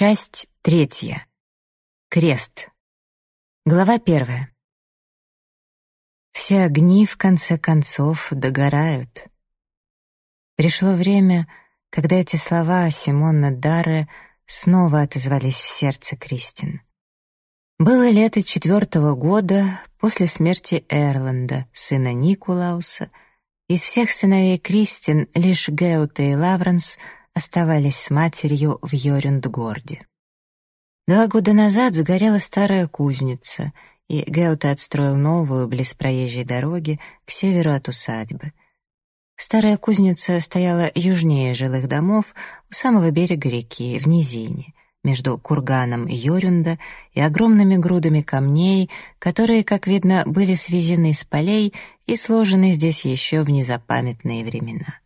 Часть третья. Крест. Глава первая. Все огни, в конце концов, догорают. Пришло время, когда эти слова Симона Дарре снова отозвались в сердце Кристин. Было лето четвертого года после смерти Эрланда, сына Никулауса. Из всех сыновей Кристин лишь Геута и Лавренс оставались с матерью в Йорюндгорде. Два года назад сгорела старая кузница, и Геута отстроил новую близ проезжей дороги к северу от усадьбы. Старая кузница стояла южнее жилых домов у самого берега реки, в низине — между курганом Йорюнда и огромными грудами камней, которые, как видно, были свезены с полей и сложены здесь еще в незапамятные времена.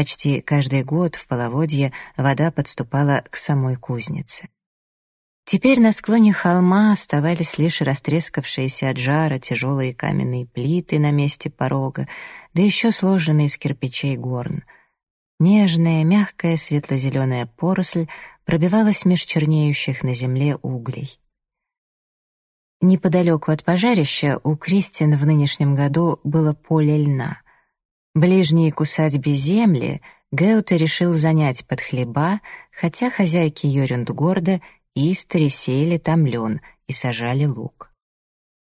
Почти каждый год в половодье вода подступала к самой кузнице. Теперь на склоне холма оставались лишь растрескавшиеся от жара тяжелые каменные плиты на месте порога, да еще сложенные из кирпичей горн. Нежная, мягкая светло-зеленая поросль пробивалась меж чернеющих на земле углей. Неподалеку от пожарища у Кристин в нынешнем году было поле льна. Ближние к усадьбе земли Геуте решил занять под хлеба, хотя хозяйки Йорюндгорда истори сеяли там лен и сажали лук.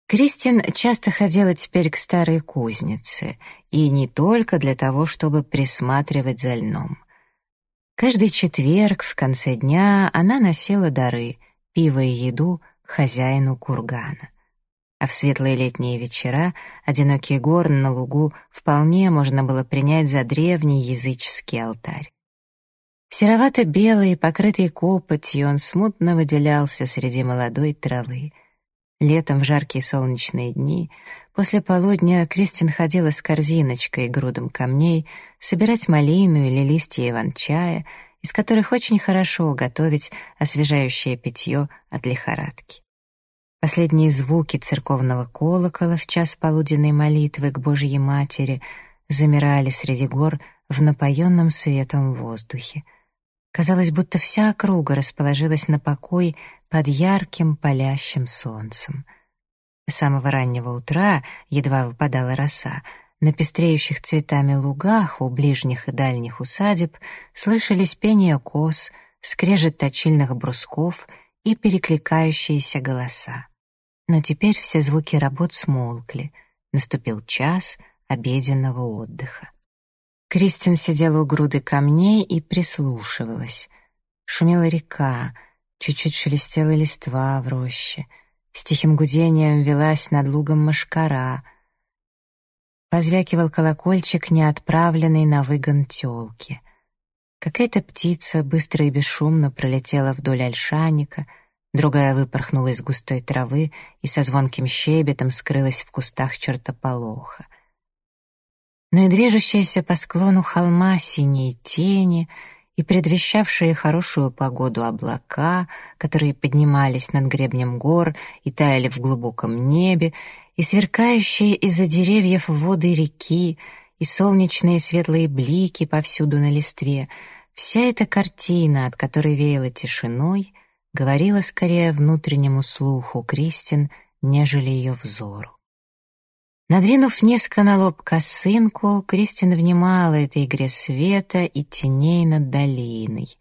Кристин часто ходила теперь к старой кузнице, и не только для того, чтобы присматривать за льном. Каждый четверг в конце дня она носила дары, пиво и еду хозяину кургана. А в светлые летние вечера одинокий горн на лугу вполне можно было принять за древний языческий алтарь. Серовато-белый, покрытый копотью, он смутно выделялся среди молодой травы. Летом в жаркие солнечные дни После полудня Кристин ходила с корзиночкой и грудом камней собирать малину или листья иван-чая, из которых очень хорошо готовить освежающее питье от лихорадки. Последние звуки церковного колокола в час полуденной молитвы к Божьей Матери замирали среди гор в напоенном светом воздухе. Казалось, будто вся округа расположилась на покой под ярким палящим солнцем — с самого раннего утра, едва выпадала роса, на пестреющих цветами лугах у ближних и дальних усадеб слышались пение коз, скрежет точильных брусков и перекликающиеся голоса. Но теперь все звуки работ смолкли. Наступил час обеденного отдыха. Кристин сидела у груды камней и прислушивалась. Шумела река, чуть-чуть шелестела листва в роще — с тихим гудением велась над лугом мошкара. Позвякивал колокольчик, не отправленный на выгон тёлки. Какая-то птица быстро и бесшумно пролетела вдоль ольшаника, другая выпорхнула из густой травы и со звонким щебетом скрылась в кустах чертополоха. Но и движущиеся по склону холма синие тени — и предвещавшие хорошую погоду облака, которые поднимались над гребнем гор и таяли в глубоком небе, и сверкающие из-за деревьев воды реки, и солнечные светлые блики повсюду на листве, вся эта картина, от которой веяло тишиной, говорила скорее внутреннему слуху Кристин, нежели ее взору. Надвинув низко на лоб косынку, Кристин внимала этой игре света и теней над долиной.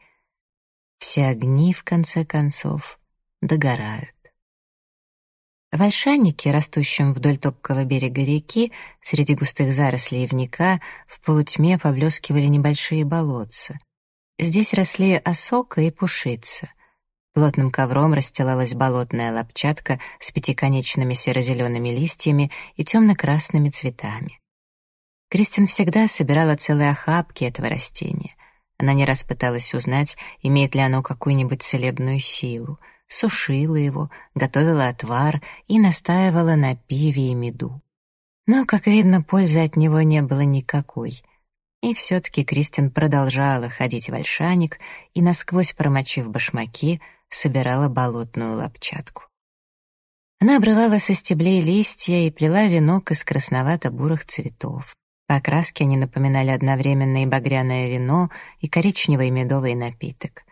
Все огни, в конце концов, догорают. В ольшаннике, растущем вдоль топкого берега реки, среди густых зарослей ивника, в полутьме поблескивали небольшие болотца. Здесь росли осока и пушица — Плотным ковром расстилалась болотная лапчатка с пятиконечными серо-зелеными листьями и темно-красными цветами. Кристин всегда собирала целые охапки этого растения. Она не раз пыталась узнать, имеет ли оно какую-нибудь целебную силу, сушила его, готовила отвар и настаивала на пиве и меду. Но, как видно, пользы от него не было никакой — и все-таки Кристин продолжала ходить в ольшаник и, насквозь промочив башмаки, собирала болотную лапчатку. Она обрывала со стеблей листья и плела венок из красновато-бурых цветов. По окраске они напоминали одновременно и багряное вино, и коричневый медовый напиток.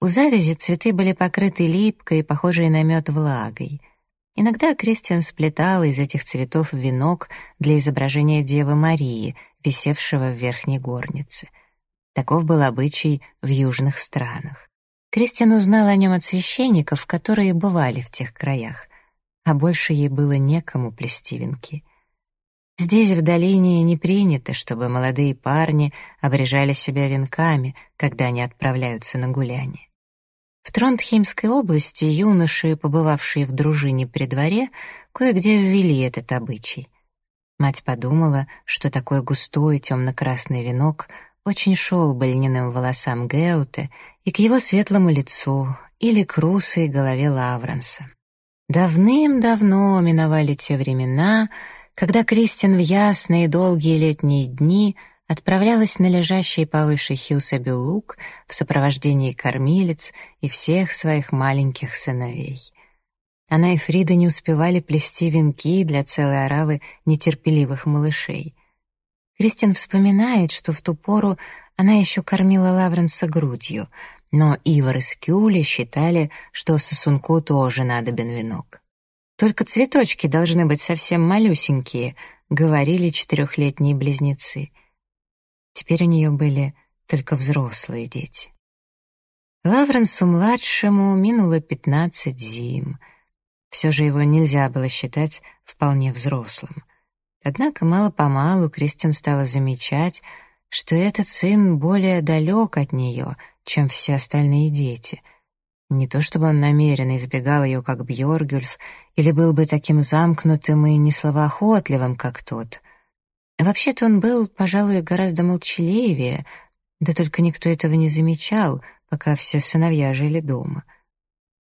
У завязи цветы были покрыты липкой, похожей на мед влагой. Иногда Кристиан сплетал из этих цветов венок для изображения Девы Марии, висевшего в верхней горнице. Таков был обычай в южных странах. Кристиан узнал о нем от священников, которые бывали в тех краях, а больше ей было некому плести венки. Здесь, в долине, не принято, чтобы молодые парни обрежали себя венками, когда они отправляются на гуляние. В Тронтхеймской области юноши, побывавшие в дружине при дворе, кое-где ввели этот обычай. Мать подумала, что такой густой темно-красный венок очень шел бы волосам Геуте и к его светлому лицу или к русой голове Лавренса. Давным-давно миновали те времена, когда Кристин в ясные долгие летние дни отправлялась на лежащий повыше Хьюсабю луг в сопровождении кормилец и всех своих маленьких сыновей. Она и Фрида не успевали плести венки для целой оравы нетерпеливых малышей. Кристин вспоминает, что в ту пору она еще кормила Лавренса грудью, но Ивар и Скюли считали, что сосунку тоже надобен венок. «Только цветочки должны быть совсем малюсенькие», — говорили четырехлетние близнецы. Теперь у нее были только взрослые дети. Лавренсу-младшему минуло пятнадцать зим. Все же его нельзя было считать вполне взрослым. Однако мало-помалу Кристин стала замечать, что этот сын более далек от нее, чем все остальные дети. Не то чтобы он намеренно избегал ее, как Бьоргюльф, или был бы таким замкнутым и несловоохотливым, как тот. Вообще-то он был, пожалуй, гораздо молчаливее, да только никто этого не замечал, пока все сыновья жили дома.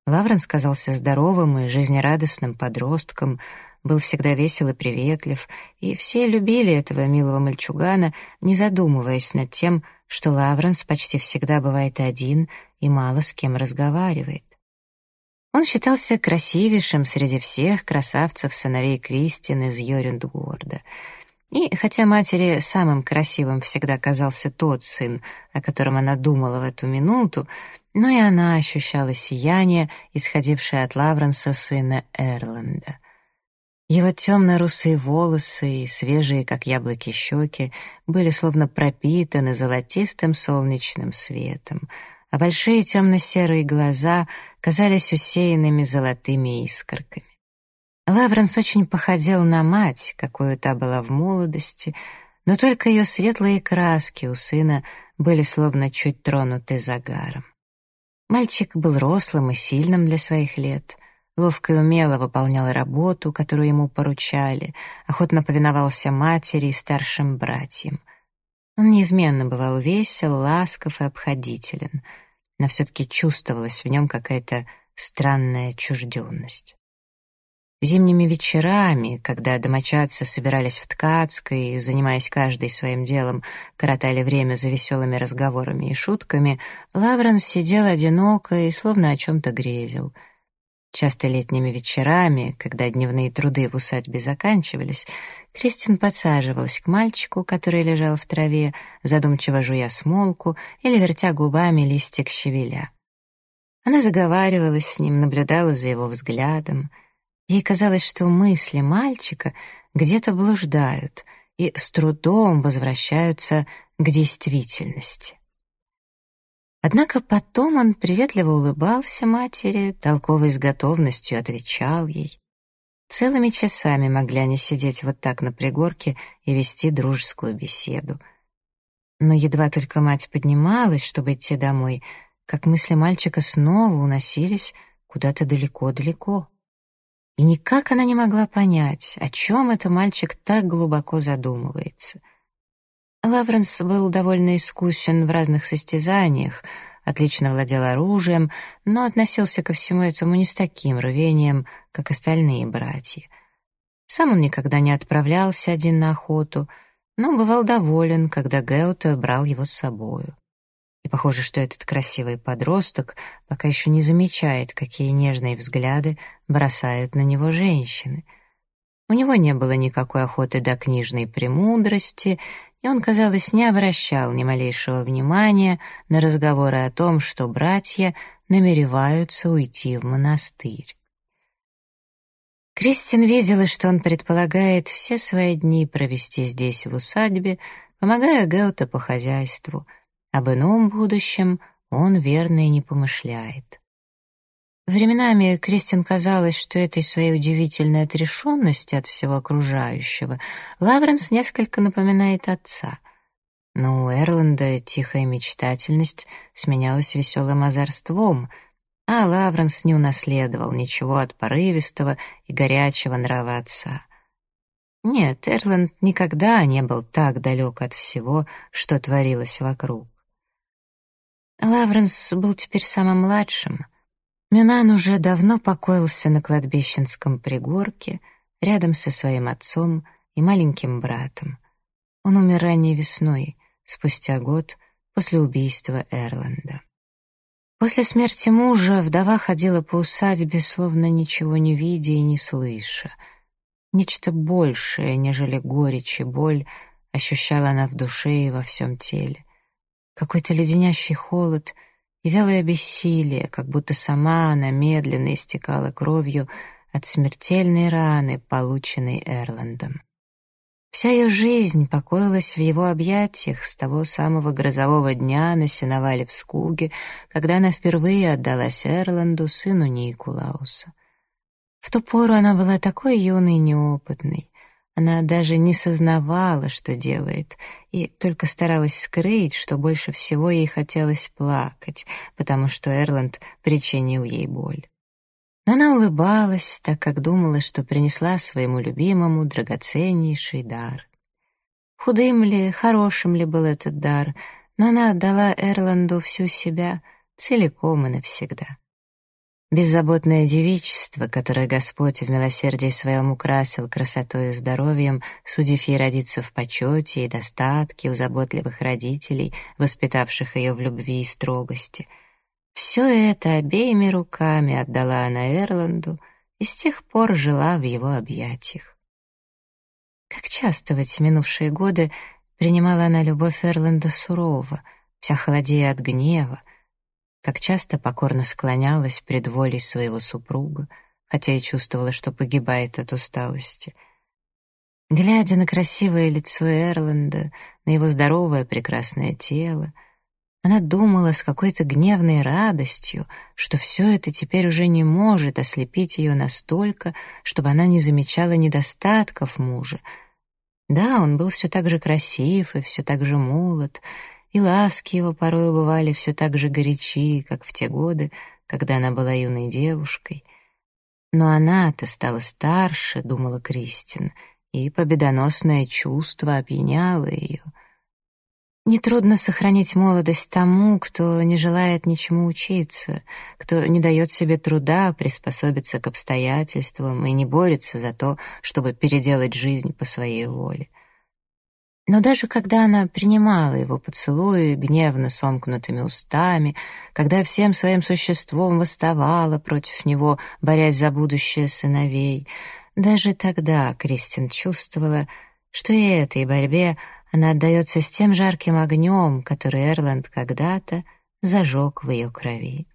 Лавренс казался здоровым и жизнерадостным подростком — был всегда весел и приветлив, и все любили этого милого мальчугана, не задумываясь над тем, что Лавренс почти всегда бывает один и мало с кем разговаривает. Он считался красивейшим среди всех красавцев сыновей Кристин из Йорюндгорда. И хотя матери самым красивым всегда казался тот сын, о котором она думала в эту минуту, но и она ощущала сияние, исходившее от Лавренса сына Эрланда — его темно-русые волосы и свежие, как яблоки, щеки были словно пропитаны золотистым солнечным светом, а большие темно-серые глаза казались усеянными золотыми искорками. Лавренс очень походил на мать, какой та была в молодости, но только ее светлые краски у сына были словно чуть тронуты загаром. Мальчик был рослым и сильным для своих лет — ловко и умело выполнял работу, которую ему поручали, охотно повиновался матери и старшим братьям. Он неизменно бывал весел, ласков и обходителен, но все-таки чувствовалась в нем какая-то странная чужденность. Зимними вечерами, когда домочадцы собирались в Ткацкой и, занимаясь каждый своим делом, коротали время за веселыми разговорами и шутками, Лаврен сидел одиноко и словно о чем-то грезил — Часто летними вечерами, когда дневные труды в усадьбе заканчивались, Кристин подсаживалась к мальчику, который лежал в траве, задумчиво жуя смолку или вертя губами листик щавеля. Она заговаривалась с ним, наблюдала за его взглядом. Ей казалось, что мысли мальчика где-то блуждают и с трудом возвращаются к действительности. Однако потом он приветливо улыбался матери, толковой с готовностью отвечал ей. Целыми часами могли они сидеть вот так на пригорке и вести дружескую беседу. Но едва только мать поднималась, чтобы идти домой, как мысли мальчика снова уносились куда-то далеко-далеко. И никак она не могла понять, о чем это мальчик так глубоко задумывается — Лавренс был довольно искусен в разных состязаниях, отлично владел оружием, но относился ко всему этому не с таким рвением, как остальные братья. Сам он никогда не отправлялся один на охоту, но бывал доволен, когда Геута брал его с собою. И похоже, что этот красивый подросток пока еще не замечает, какие нежные взгляды бросают на него женщины — у него не было никакой охоты до книжной премудрости, и он, казалось, не обращал ни малейшего внимания на разговоры о том, что братья намереваются уйти в монастырь. Кристин видела, что он предполагает все свои дни провести здесь, в усадьбе, помогая Геута по хозяйству. Об ином будущем он верно и не помышляет. Временами Кристин казалось, что этой своей удивительной отрешенности от всего окружающего Лавренс несколько напоминает отца. Но у Эрланда тихая мечтательность сменялась веселым озорством — а Лавренс не унаследовал ничего от порывистого и горячего нрава отца. Нет, Эрланд никогда не был так далек от всего, что творилось вокруг. Лавренс был теперь самым младшим. Минан уже давно покоился на кладбищенском пригорке рядом со своим отцом и маленьким братом. Он умер ранней весной, спустя год после убийства Эрланда. После смерти мужа вдова ходила по усадьбе, словно ничего не видя и не слыша. Нечто большее, нежели горечь и боль, ощущала она в душе и во всем теле. Какой-то леденящий холод и вялое бессилие, как будто сама она медленно истекала кровью от смертельной раны, полученной Эрландом. Вся ее жизнь покоилась в его объятиях с того самого грозового дня на сеновале в Скуге, когда она впервые отдалась Эрланду, сыну Никулауса. В ту пору она была такой юной и неопытной. Она даже не сознавала, что делает, и только старалась скрыть, что больше всего ей хотелось плакать, потому что Эрланд причинил ей боль. Но она улыбалась, так как думала, что принесла своему любимому драгоценнейший дар. Худым ли, хорошим ли был этот дар, но она отдала Эрланду всю себя целиком и навсегда. Беззаботное девичество, которое Господь в милосердии своем украсил красотой и здоровьем, судив ей родиться в почете и достатке у заботливых родителей, воспитавших ее в любви и строгости — все это обеими руками отдала она Эрланду и с тех пор жила в его объятиях. Как часто в эти минувшие годы принимала она любовь Эрланда сурово, вся холодея от гнева, как часто покорно склонялась пред волей своего супруга, хотя и чувствовала, что погибает от усталости. Глядя на красивое лицо Эрланда, на его здоровое прекрасное тело, она думала с какой-то гневной радостью, что все это теперь уже не может ослепить ее настолько, чтобы она не замечала недостатков мужа. Да, он был все так же красив и все так же молод, и ласки его порой бывали все так же горячи, как в те годы, когда она была юной девушкой. Но она-то стала старше, думала Кристин, и победоносное чувство опьяняло ее — Нетрудно сохранить молодость тому, кто не желает ничему учиться, кто не дает себе труда приспособиться к обстоятельствам и не борется за то, чтобы переделать жизнь по своей воле. Но даже когда она принимала его поцелуи гневно сомкнутыми устами, когда всем своим существом восставала против него, борясь за будущее сыновей, даже тогда Кристин чувствовала, что и этой борьбе она отдается с тем жарким огнем, который Эрланд когда-то зажег в ее крови.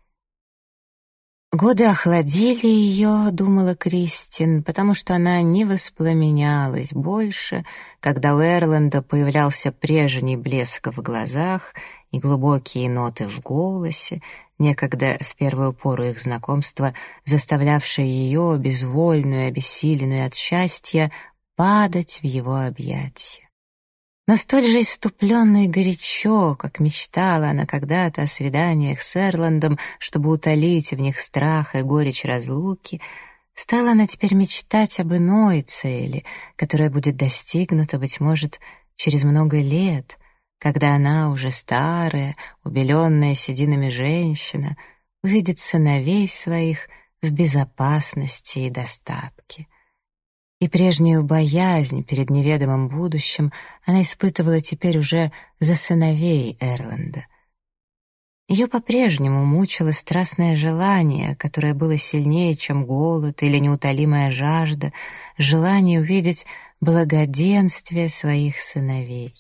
Годы охладили ее, думала Кристин, потому что она не воспламенялась больше, когда у Эрланда появлялся прежний блеск в глазах и глубокие ноты в голосе, некогда в первую пору их знакомства, заставлявшие ее, безвольную обессиленную от счастья, падать в его объятия. Но столь же иступленно и горячо, как мечтала она когда-то о свиданиях с Эрландом, чтобы утолить в них страх и горечь разлуки, стала она теперь мечтать об иной цели, которая будет достигнута, быть может, через много лет, когда она, уже старая, убеленная сединами женщина, увидит сыновей своих в безопасности и достатке и прежнюю боязнь перед неведомым будущим она испытывала теперь уже за сыновей Эрланда. Ее по-прежнему мучило страстное желание, которое было сильнее, чем голод или неутолимая жажда, желание увидеть благоденствие своих сыновей.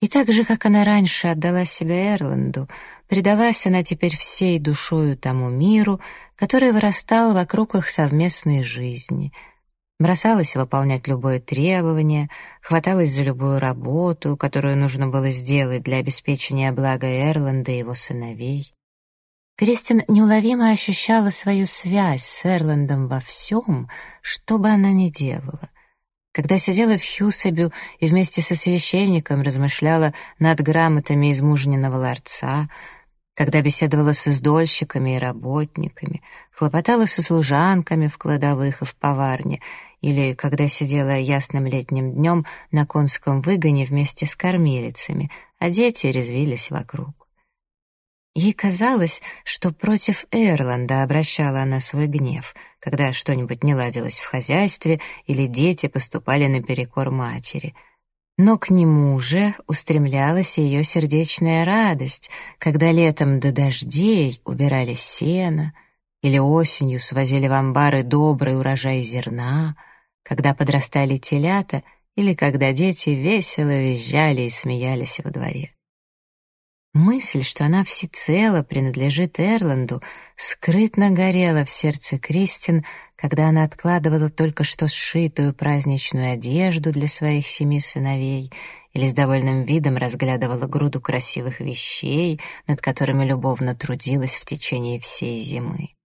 И так же, как она раньше отдала себя Эрланду, предалась она теперь всей душою тому миру, который вырастал вокруг их совместной жизни. Бросалась выполнять любое требование, хваталась за любую работу, которую нужно было сделать для обеспечения блага Эрланда и его сыновей. Кристин неуловимо ощущала свою связь с Эрландом во всем, что бы она ни делала. Когда сидела в Хьюсабю и вместе со священником размышляла над грамотами из мужниного ларца, когда беседовала с издольщиками и работниками, хлопотала со служанками в кладовых и в поварне, или когда сидела ясным летним днем на конском выгоне вместе с кормилицами, а дети резвились вокруг. Ей казалось, что против Эрланда обращала она свой гнев, когда что-нибудь не ладилось в хозяйстве или дети поступали наперекор матери. Но к нему же устремлялась ее сердечная радость, когда летом до дождей убирали сено или осенью свозили в амбары добрый урожай зерна, когда подрастали телята или когда дети весело визжали и смеялись во дворе. Мысль, что она всецело принадлежит Эрланду, скрытно горела в сердце Кристин, когда она откладывала только что сшитую праздничную одежду для своих семи сыновей или с довольным видом разглядывала груду красивых вещей, над которыми любовно трудилась в течение всей зимы.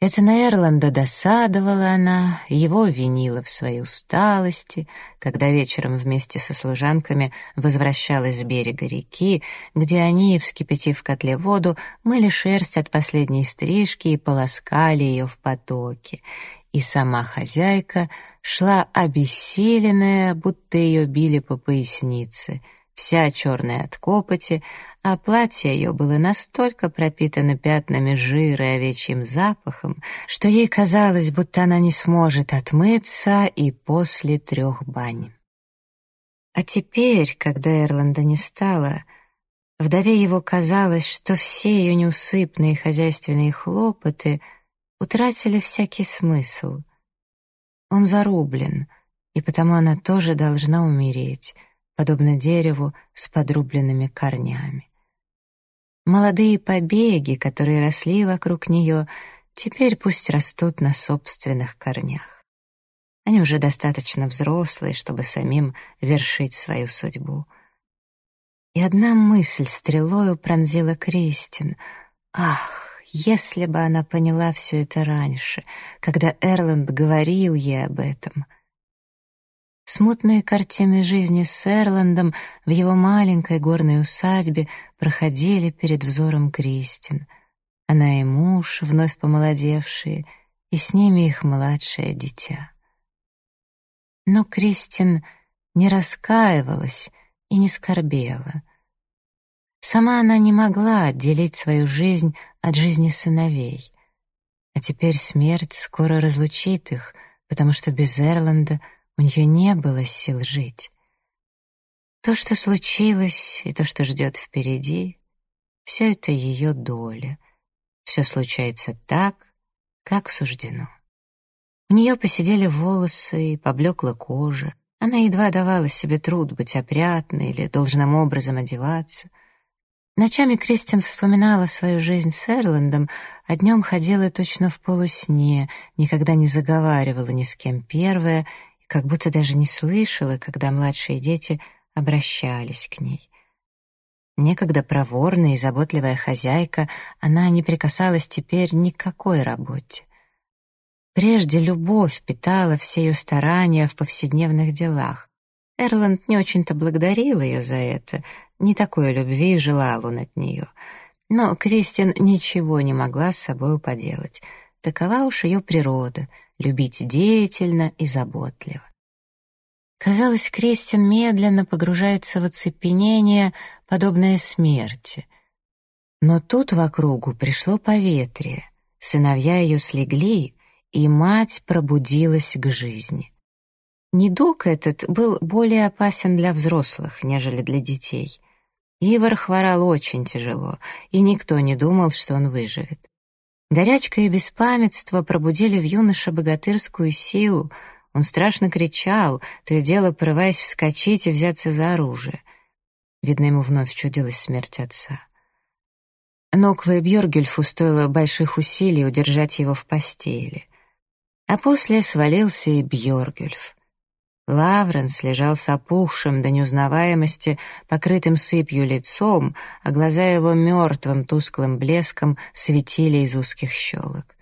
Это на Эрланда досадовала она, его винила в своей усталости, когда вечером вместе со служанками возвращалась с берега реки, где они, вскипятив в котле воду, мыли шерсть от последней стрижки и полоскали ее в потоке. И сама хозяйка шла обессиленная, будто ее били по пояснице, вся черная от копоти, а платье ее было настолько пропитано пятнами жира и овечьим запахом, что ей казалось, будто она не сможет отмыться и после трех бань. А теперь, когда Эрланда не стало, вдове его казалось, что все ее неусыпные хозяйственные хлопоты утратили всякий смысл. Он зарублен, и потому она тоже должна умереть, подобно дереву с подрубленными корнями. Молодые побеги, которые росли вокруг нее, теперь пусть растут на собственных корнях. Они уже достаточно взрослые, чтобы самим вершить свою судьбу. И одна мысль стрелою пронзила Кристин. Ах, если бы она поняла все это раньше, когда Эрланд говорил ей об этом — Смутные картины жизни с Эрландом в его маленькой горной усадьбе проходили перед взором Кристин. Она и муж, вновь помолодевшие, и с ними их младшее дитя. Но Кристин не раскаивалась и не скорбела. Сама она не могла отделить свою жизнь от жизни сыновей. А теперь смерть скоро разлучит их, потому что без Эрланда — у нее не было сил жить. То, что случилось, и то, что ждет впереди, все это ее доля. Все случается так, как суждено. У нее посидели волосы поблекла кожа. Она едва давала себе труд быть опрятной или должным образом одеваться. Ночами Кристин вспоминала свою жизнь с Эрландом, а днем ходила точно в полусне, никогда не заговаривала ни с кем первая как будто даже не слышала, когда младшие дети обращались к ней. Некогда проворная и заботливая хозяйка, она не прикасалась теперь ни к какой работе. Прежде любовь питала все ее старания в повседневных делах. Эрланд не очень-то благодарил ее за это, не такой любви желал он от нее. Но Кристин ничего не могла с собой поделать. Такова уж ее природа — любить деятельно и заботливо. Казалось, Кристин медленно погружается в оцепенение, подобное смерти. Но тут в округу пришло поветрие, сыновья ее слегли, и мать пробудилась к жизни. Недуг этот был более опасен для взрослых, нежели для детей. Ивар хворал очень тяжело, и никто не думал, что он выживет. Горячка и беспамятство пробудили в юноше богатырскую силу. Он страшно кричал, то и дело порываясь вскочить и взяться за оружие. Видно, ему вновь чудилась смерть отца. Нокве Бьоргюльфу стоило больших усилий удержать его в постели. А после свалился и Бьоргюльф. Лавренс лежал с опухшим до неузнаваемости, покрытым сыпью лицом, а глаза его мертвым тусклым блеском светили из узких щелок.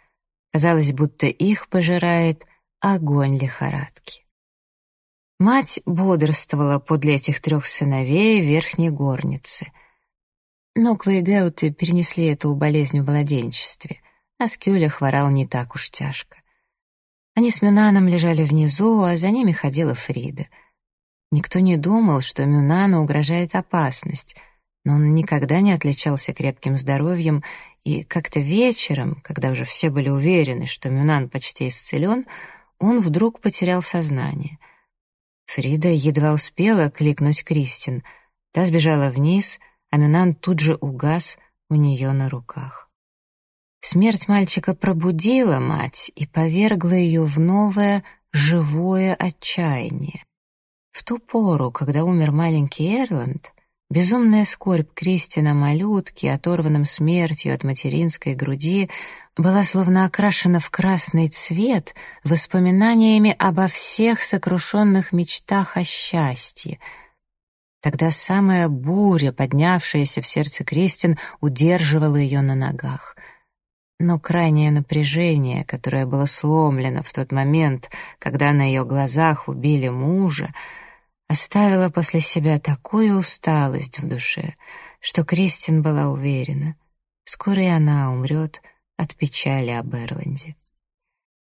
Казалось, будто их пожирает огонь лихорадки. Мать бодрствовала подле этих трех сыновей в верхней горнице. Ноква и Геуты перенесли эту болезнь в младенчестве, а Скюля хворал не так уж тяжко. Они с Мюнаном лежали внизу, а за ними ходила Фрида. Никто не думал, что Мюнану угрожает опасность, но он никогда не отличался крепким здоровьем, и как-то вечером, когда уже все были уверены, что Мюнан почти исцелен, он вдруг потерял сознание. Фрида едва успела кликнуть Кристин. Та сбежала вниз, а Мюнан тут же угас у нее на руках. Смерть мальчика пробудила мать и повергла ее в новое, живое отчаяние. В ту пору, когда умер маленький Эрланд, безумная скорбь Кристина малютки, оторванном смертью от материнской груди, была словно окрашена в красный цвет воспоминаниями обо всех сокрушенных мечтах о счастье. Тогда самая буря, поднявшаяся в сердце Кристин, удерживала ее на ногах — но крайнее напряжение, которое было сломлено в тот момент, когда на ее глазах убили мужа, оставило после себя такую усталость в душе, что Кристин была уверена, скоро и она умрет от печали об Эрланде.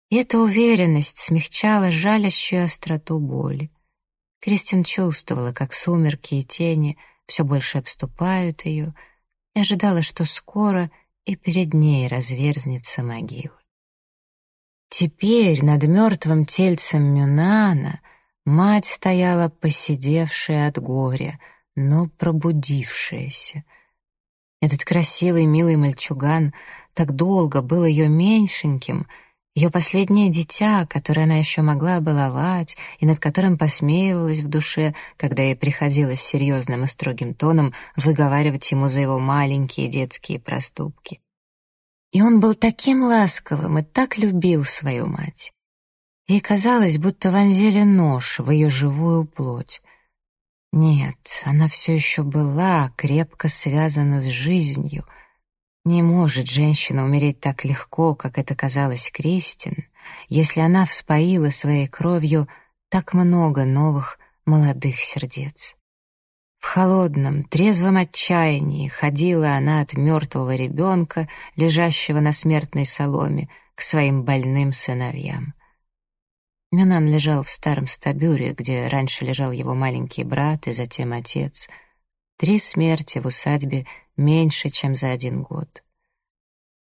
И эта уверенность смягчала жалящую остроту боли. Кристин чувствовала, как сумерки и тени все больше обступают ее, и ожидала, что скоро — и перед ней разверзнется могила. Теперь над мертвым тельцем Мюнана мать стояла посидевшая от горя, но пробудившаяся. Этот красивый, милый мальчуган так долго был ее меньшеньким — ее последнее дитя, которое она еще могла баловать и над которым посмеивалась в душе, когда ей приходилось серьезным и строгим тоном выговаривать ему за его маленькие детские проступки. И он был таким ласковым и так любил свою мать. Ей казалось, будто вонзили нож в ее живую плоть. Нет, она все еще была крепко связана с жизнью — не может женщина умереть так легко, как это казалось Кристин, если она вспоила своей кровью так много новых молодых сердец. В холодном, трезвом отчаянии ходила она от мертвого ребенка, лежащего на смертной соломе, к своим больным сыновьям. Мюнан лежал в старом стабюре, где раньше лежал его маленький брат и затем отец. Три смерти в усадьбе меньше, чем за один год.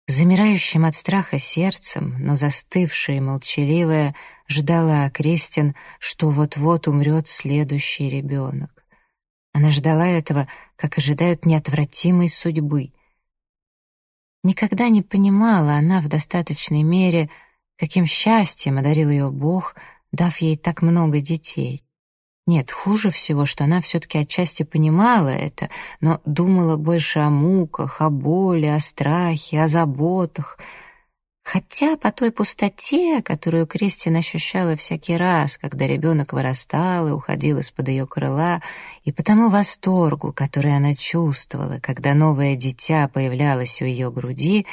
Замирающим от страха сердцем, но застывшая и молчаливая, ждала Кристин, что вот-вот умрет следующий ребенок. Она ждала этого, как ожидают неотвратимой судьбы. Никогда не понимала она в достаточной мере, каким счастьем одарил ее Бог, дав ей так много детей. Нет, хуже всего, что она все-таки отчасти понимала это, но думала больше о муках, о боли, о страхе, о заботах. Хотя по той пустоте, которую Кристин ощущала всякий раз, когда ребенок вырастал и уходил из-под ее крыла, и по тому восторгу, который она чувствовала, когда новое дитя появлялось у ее груди,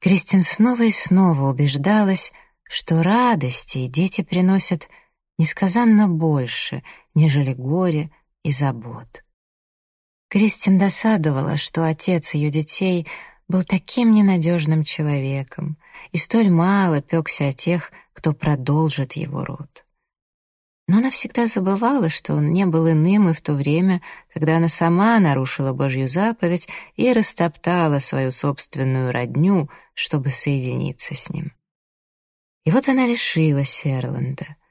Кристин снова и снова убеждалась, что радости дети приносят несказанно больше, нежели горе и забот. Кристин досадовала, что отец ее детей был таким ненадежным человеком и столь мало пекся о тех, кто продолжит его род. Но она всегда забывала, что он не был иным и в то время, когда она сама нарушила Божью заповедь и растоптала свою собственную родню, чтобы соединиться с ним. И вот она лишилась Эрланда —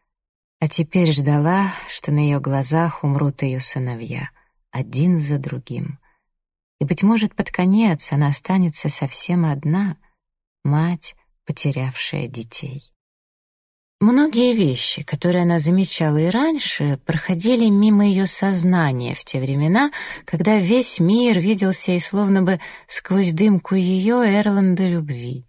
а теперь ждала, что на ее глазах умрут ее сыновья, один за другим. И, быть может, под конец она останется совсем одна, мать, потерявшая детей. Многие вещи, которые она замечала и раньше, проходили мимо ее сознания в те времена, когда весь мир виделся и словно бы сквозь дымку ее Эрланда любви.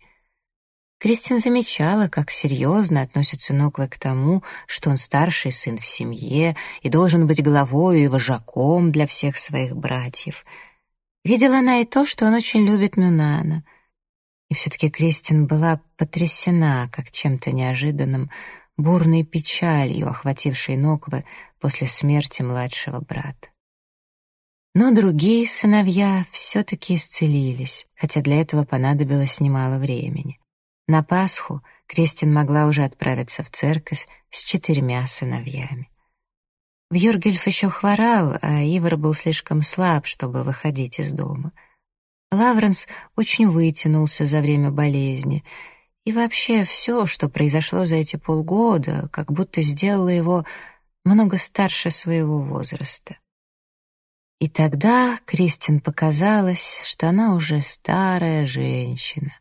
Кристин замечала, как серьезно относится Нокве к тому, что он старший сын в семье и должен быть главой и вожаком для всех своих братьев. Видела она и то, что он очень любит Нунана — и все-таки Кристин была потрясена, как чем-то неожиданным, бурной печалью, охватившей Ноквы после смерти младшего брата. Но другие сыновья все-таки исцелились, хотя для этого понадобилось немало времени. На Пасху Кристин могла уже отправиться в церковь с четырьмя сыновьями. Вьюргельф еще хворал, а Ивар был слишком слаб, чтобы выходить из дома — Лавренс очень вытянулся за время болезни, и вообще все, что произошло за эти полгода, как будто сделало его много старше своего возраста. И тогда Кристин показалось, что она уже старая женщина,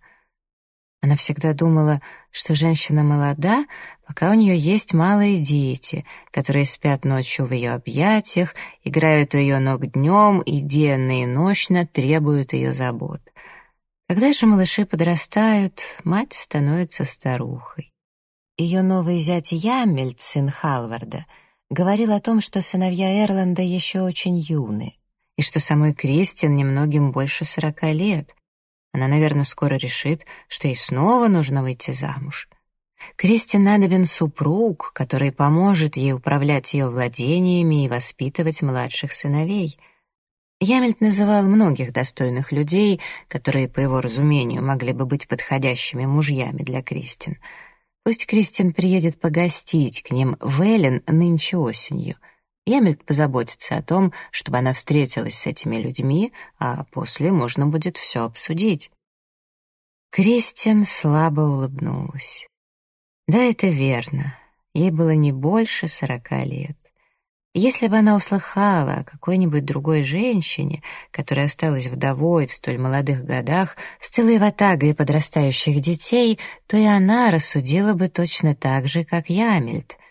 она всегда думала, что женщина молода, пока у нее есть малые дети, которые спят ночью в ее объятиях, играют у ее ног днем и денно и ночно требуют ее забот. Когда же малыши подрастают, мать становится старухой. Ее новый зять Ямельт, сын Халварда, говорил о том, что сыновья Эрланда еще очень юны, и что самой Кристин немногим больше сорока лет — она, наверное, скоро решит, что ей снова нужно выйти замуж. Кристин надобен супруг, который поможет ей управлять ее владениями и воспитывать младших сыновей. Ямельт называл многих достойных людей, которые, по его разумению, могли бы быть подходящими мужьями для Кристин. Пусть Кристин приедет погостить к ним в Эллен нынче осенью — Эмильд позаботится о том, чтобы она встретилась с этими людьми, а после можно будет все обсудить. Кристин слабо улыбнулась. Да, это верно. Ей было не больше сорока лет. Если бы она услыхала о какой-нибудь другой женщине, которая осталась вдовой в столь молодых годах, с целой ватагой подрастающих детей, то и она рассудила бы точно так же, как Ямельд —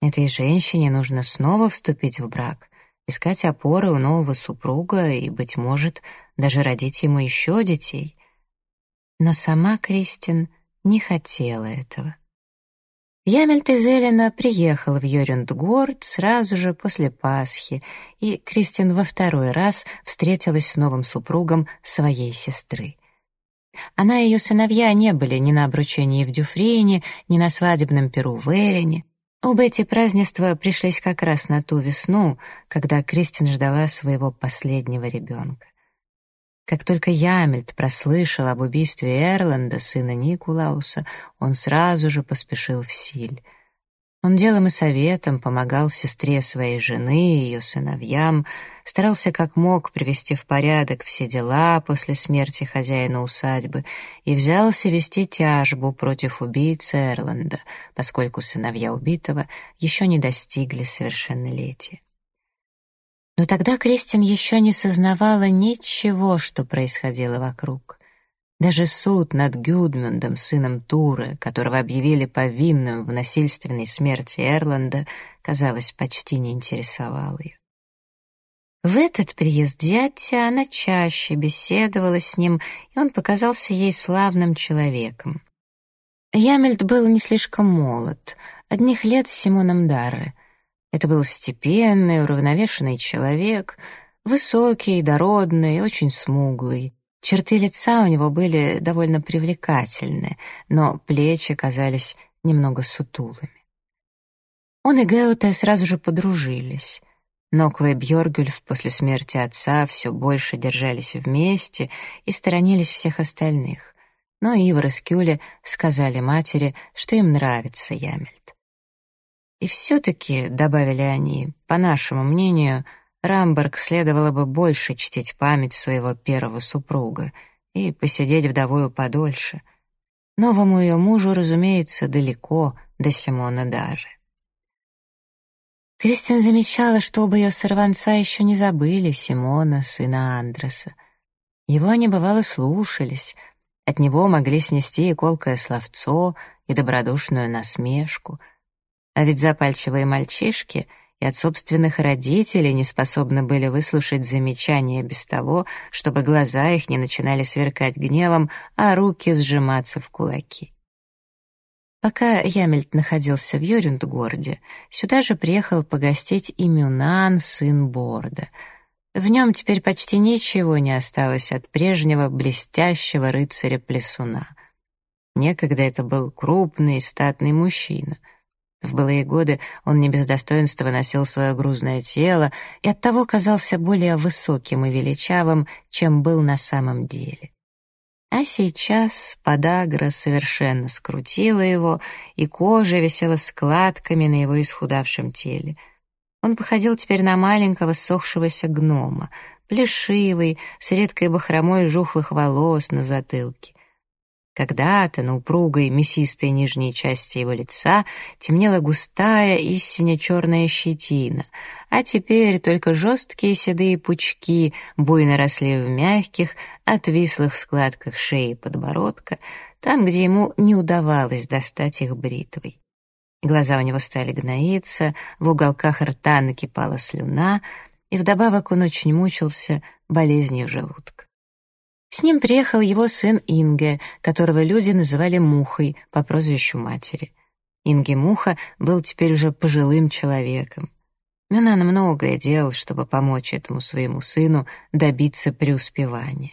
Этой женщине нужно снова вступить в брак, искать опоры у нового супруга и, быть может, даже родить ему еще детей. Но сама Кристин не хотела этого. Ямельт из Эллина приехал в Йорюндгорд сразу же после Пасхи, и Кристин во второй раз встретилась с новым супругом своей сестры. Она и ее сыновья не были ни на обручении в Дюфрине, ни на свадебном перу в Эллине, Оба эти празднества пришлись как раз на ту весну, когда Кристин ждала своего последнего ребенка. Как только Ямельт прослышал об убийстве Эрланда, сына Никулауса, он сразу же поспешил в Силь — он делом и советом помогал сестре своей жены и ее сыновьям, старался как мог привести в порядок все дела после смерти хозяина усадьбы и взялся вести тяжбу против убийцы Эрланда, поскольку сыновья убитого еще не достигли совершеннолетия. Но тогда Кристин еще не сознавала ничего, что происходило вокруг. Даже суд над Гюдмюндом, сыном Туры, которого объявили повинным в насильственной смерти Эрланда, казалось, почти не интересовал ее. В этот приезд зятя она чаще беседовала с ним, и он показался ей славным человеком. Ямельд был не слишком молод, одних лет с Симоном Дарре. Это был степенный, уравновешенный человек, высокий, дородный, очень смуглый. Черты лица у него были довольно привлекательны, но плечи казались немного сутулыми. Он и Геуте сразу же подружились. Ноква и Бьоргюльф после смерти отца все больше держались вместе и сторонились всех остальных. Но Ивар и Скюле сказали матери, что им нравится Ямельт. И все-таки, добавили они, по нашему мнению, — Рамберг следовало бы больше чтить память своего первого супруга и посидеть вдовою подольше. Новому ее мужу, разумеется, далеко до Симона даже. Кристин замечала, что оба ее сорванца еще не забыли Симона, сына Андреса. Его они, бывало, слушались, от него могли снести и колкое словцо, и добродушную насмешку. А ведь запальчивые мальчишки и от собственных родителей не способны были выслушать замечания без того, чтобы глаза их не начинали сверкать гневом, а руки сжиматься в кулаки. Пока Ямельт находился в Юрюндгорде, сюда же приехал погостить и Мюнан, сын Борда. В нем теперь почти ничего не осталось от прежнего блестящего рыцаря-плесуна. Некогда это был крупный статный мужчина — в былые годы он не без достоинства носил свое грузное тело и оттого казался более высоким и величавым, чем был на самом деле. А сейчас подагра совершенно скрутила его, и кожа висела складками на его исхудавшем теле. Он походил теперь на маленького ссохшегося гнома, плешивый, с редкой бахромой жухлых волос на затылке. Когда-то на упругой мясистой нижней части его лица темнела густая и сине-черная щетина, а теперь только жесткие седые пучки буйно росли в мягких, отвислых складках шеи и подбородка, там, где ему не удавалось достать их бритвой. Глаза у него стали гноиться, в уголках рта накипала слюна, и вдобавок он очень мучился болезнью желудка. С ним приехал его сын Инге, которого люди называли Мухой по прозвищу матери. Инге Муха был теперь уже пожилым человеком. Мюнан многое делал, чтобы помочь этому своему сыну добиться преуспевания.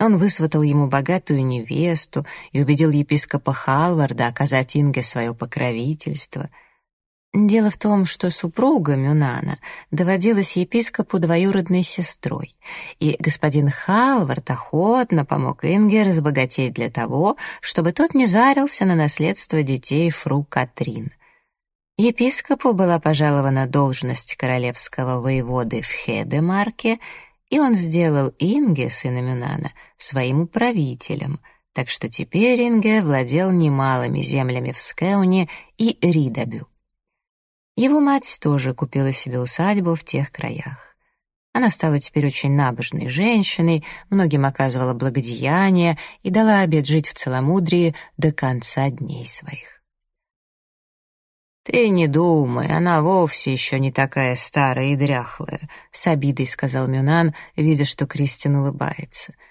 Он высватал ему богатую невесту и убедил епископа Халварда оказать Инге свое покровительство — Дело в том, что супруга Мюнана доводилась епископу двоюродной сестрой, и господин Халвард охотно помог Инге разбогатеть для того, чтобы тот не зарился на наследство детей фру Катрин. Епископу была пожалована должность королевского воеводы в Хедемарке, и он сделал Инге, сына Мюнана, своим управителем, так что теперь Инге владел немалыми землями в Скеуне и Ридабю. Его мать тоже купила себе усадьбу в тех краях. Она стала теперь очень набожной женщиной, многим оказывала благодеяние и дала обет жить в целомудрии до конца дней своих. «Ты не думай, она вовсе еще не такая старая и дряхлая», — с обидой сказал Мюнан, видя, что Кристин улыбается —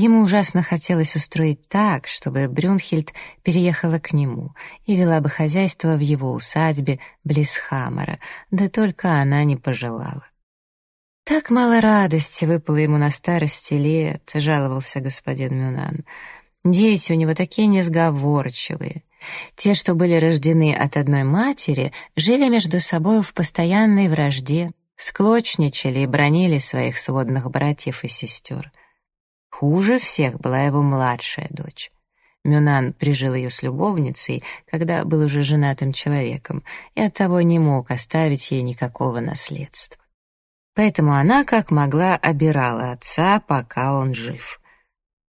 Ему ужасно хотелось устроить так, чтобы Брюнхильд переехала к нему и вела бы хозяйство в его усадьбе близ Хаммера, да только она не пожелала. «Так мало радости выпало ему на старости лет», — жаловался господин Мюнан. «Дети у него такие несговорчивые. Те, что были рождены от одной матери, жили между собой в постоянной вражде, склочничали и бронили своих сводных братьев и сестер». Хуже всех была его младшая дочь. Мюнан прижил ее с любовницей, когда был уже женатым человеком, и оттого не мог оставить ей никакого наследства. Поэтому она, как могла, обирала отца, пока он жив.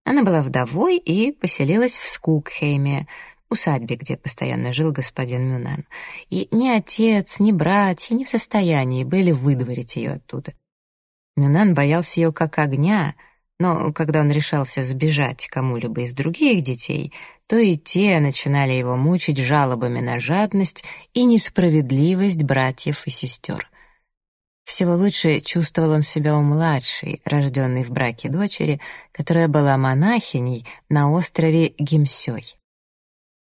Она была вдовой и поселилась в Скукхейме, усадьбе, где постоянно жил господин Мюнан. И ни отец, ни братья не в состоянии были выдворить ее оттуда. Мюнан боялся ее как огня — но когда он решался сбежать кому-либо из других детей, то и те начинали его мучить жалобами на жадность и несправедливость братьев и сестер. Всего лучше чувствовал он себя у младшей, рожденной в браке дочери, которая была монахиней на острове Гимсёй.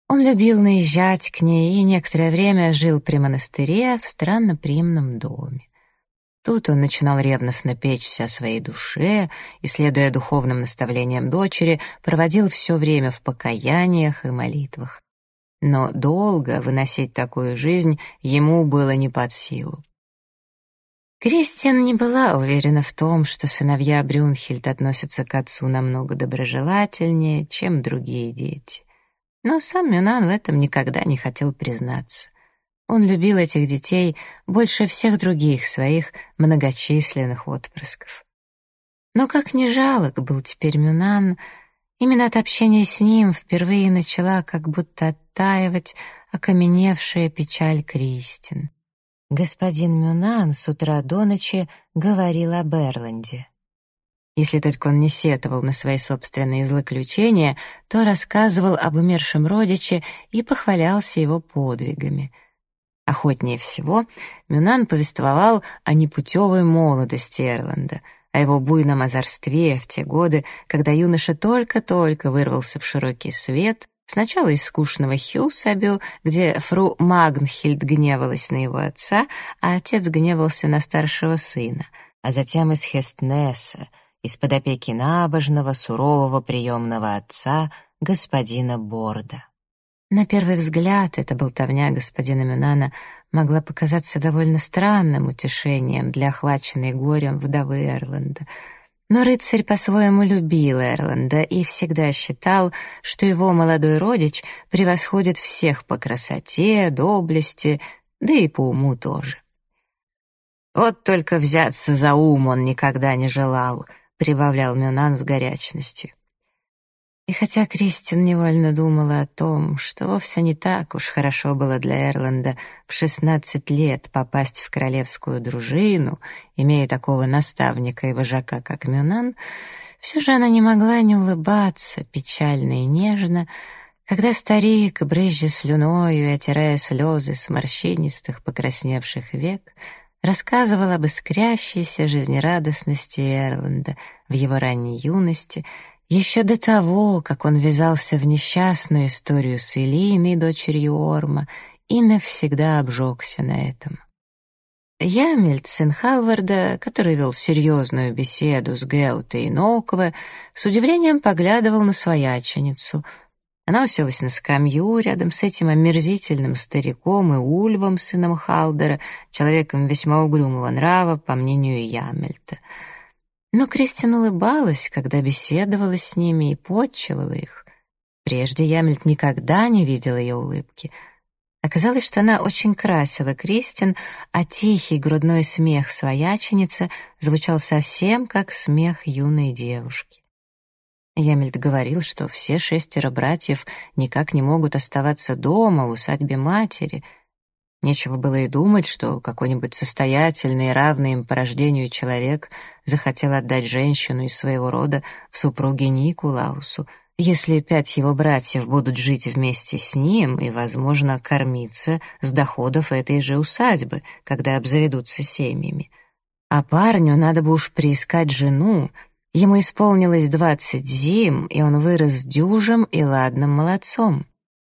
Он любил наезжать к ней и некоторое время жил при монастыре в странноприимном доме. Тут он начинал ревностно печься о своей душе и, следуя духовным наставлениям дочери, проводил все время в покаяниях и молитвах. Но долго выносить такую жизнь ему было не под силу. Кристин не была уверена в том, что сыновья Брюнхельд относятся к отцу намного доброжелательнее, чем другие дети. Но сам Мюнан в этом никогда не хотел признаться. Он любил этих детей больше всех других своих многочисленных отпрысков. Но как ни жалок был теперь Мюнан, именно от общения с ним впервые начала как будто оттаивать окаменевшая печаль Кристин. Господин Мюнан с утра до ночи говорил о Берланде. Если только он не сетовал на свои собственные злоключения, то рассказывал об умершем родиче и похвалялся его подвигами. Охотнее всего Мюнан повествовал о непутевой молодости Эрланда, о его буйном озорстве в те годы, когда юноша только-только вырвался в широкий свет, сначала из скучного Хьюсабю, где фру Магнхильд гневалась на его отца, а отец гневался на старшего сына, а затем из Хестнесса — из-под опеки набожного, сурового приемного отца, господина Борда. На первый взгляд эта болтовня господина Мюнана могла показаться довольно странным утешением для охваченной горем вдовы Эрланда. Но рыцарь по-своему любил Эрланда и всегда считал, что его молодой родич превосходит всех по красоте, доблести, да и по уму тоже. Вот только взяться за ум он никогда не желал —— прибавлял Мюнан с горячностью. И хотя Кристин невольно думала о том, что вовсе не так уж хорошо было для Эрланда в шестнадцать лет попасть в королевскую дружину, имея такого наставника и вожака, как Мюнан, все же она не могла не улыбаться печально и нежно, когда старик, брызжа слюною и отирая слезы с морщинистых покрасневших век, рассказывал об искрящейся жизнерадостности Эрланда в его ранней юности, еще до того, как он ввязался в несчастную историю с Элиной, дочерью Орма, и навсегда обжегся на этом. Ямельт, сын Халварда, который вел серьезную беседу с Геутой и Ноукова, с удивлением поглядывал на свояченицу — она уселась на скамью рядом с этим омерзительным стариком и Ульвом, сыном Халдера, человеком весьма угрюмого нрава, по мнению Ямельта. Но Кристин улыбалась, когда беседовала с ними и подчивала их. Прежде Ямельт никогда не видел ее улыбки. Оказалось, что она очень красила Кристин, а тихий грудной смех свояченицы звучал совсем как смех юной девушки. Ямельд говорил, что все шестеро братьев никак не могут оставаться дома в усадьбе матери. Нечего было и думать, что какой-нибудь состоятельный, равный им по рождению человек захотел отдать женщину из своего рода в супруги Никулаусу, если пять его братьев будут жить вместе с ним и, возможно, кормиться с доходов этой же усадьбы, когда обзаведутся семьями. А парню надо бы уж приискать жену, Ему исполнилось двадцать зим, и он вырос дюжим и ладным молодцом.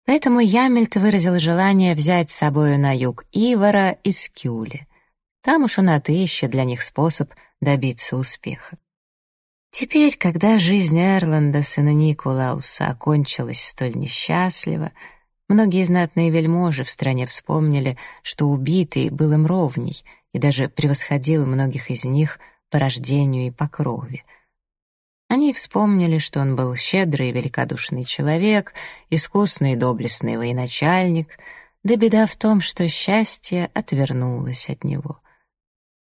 Поэтому Ямельт выразил желание взять с собою на юг Ивара и Скюли. Там уж он отыщет для них способ добиться успеха. Теперь, когда жизнь Эрланда, сына Никулауса, окончилась столь несчастливо, многие знатные вельможи в стране вспомнили, что убитый был им ровней и даже превосходил многих из них по рождению и по крови — они вспомнили, что он был щедрый и великодушный человек, искусный и доблестный военачальник, да беда в том, что счастье отвернулось от него.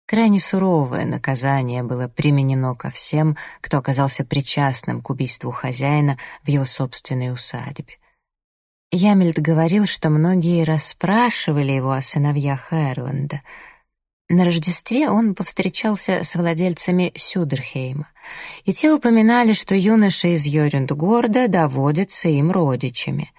Крайне суровое наказание было применено ко всем, кто оказался причастным к убийству хозяина в его собственной усадьбе. Ямельд говорил, что многие расспрашивали его о сыновьях Эрланда — на Рождестве он повстречался с владельцами Сюдерхейма, и те упоминали, что юноша из Йорюндгорда доводится им родичами.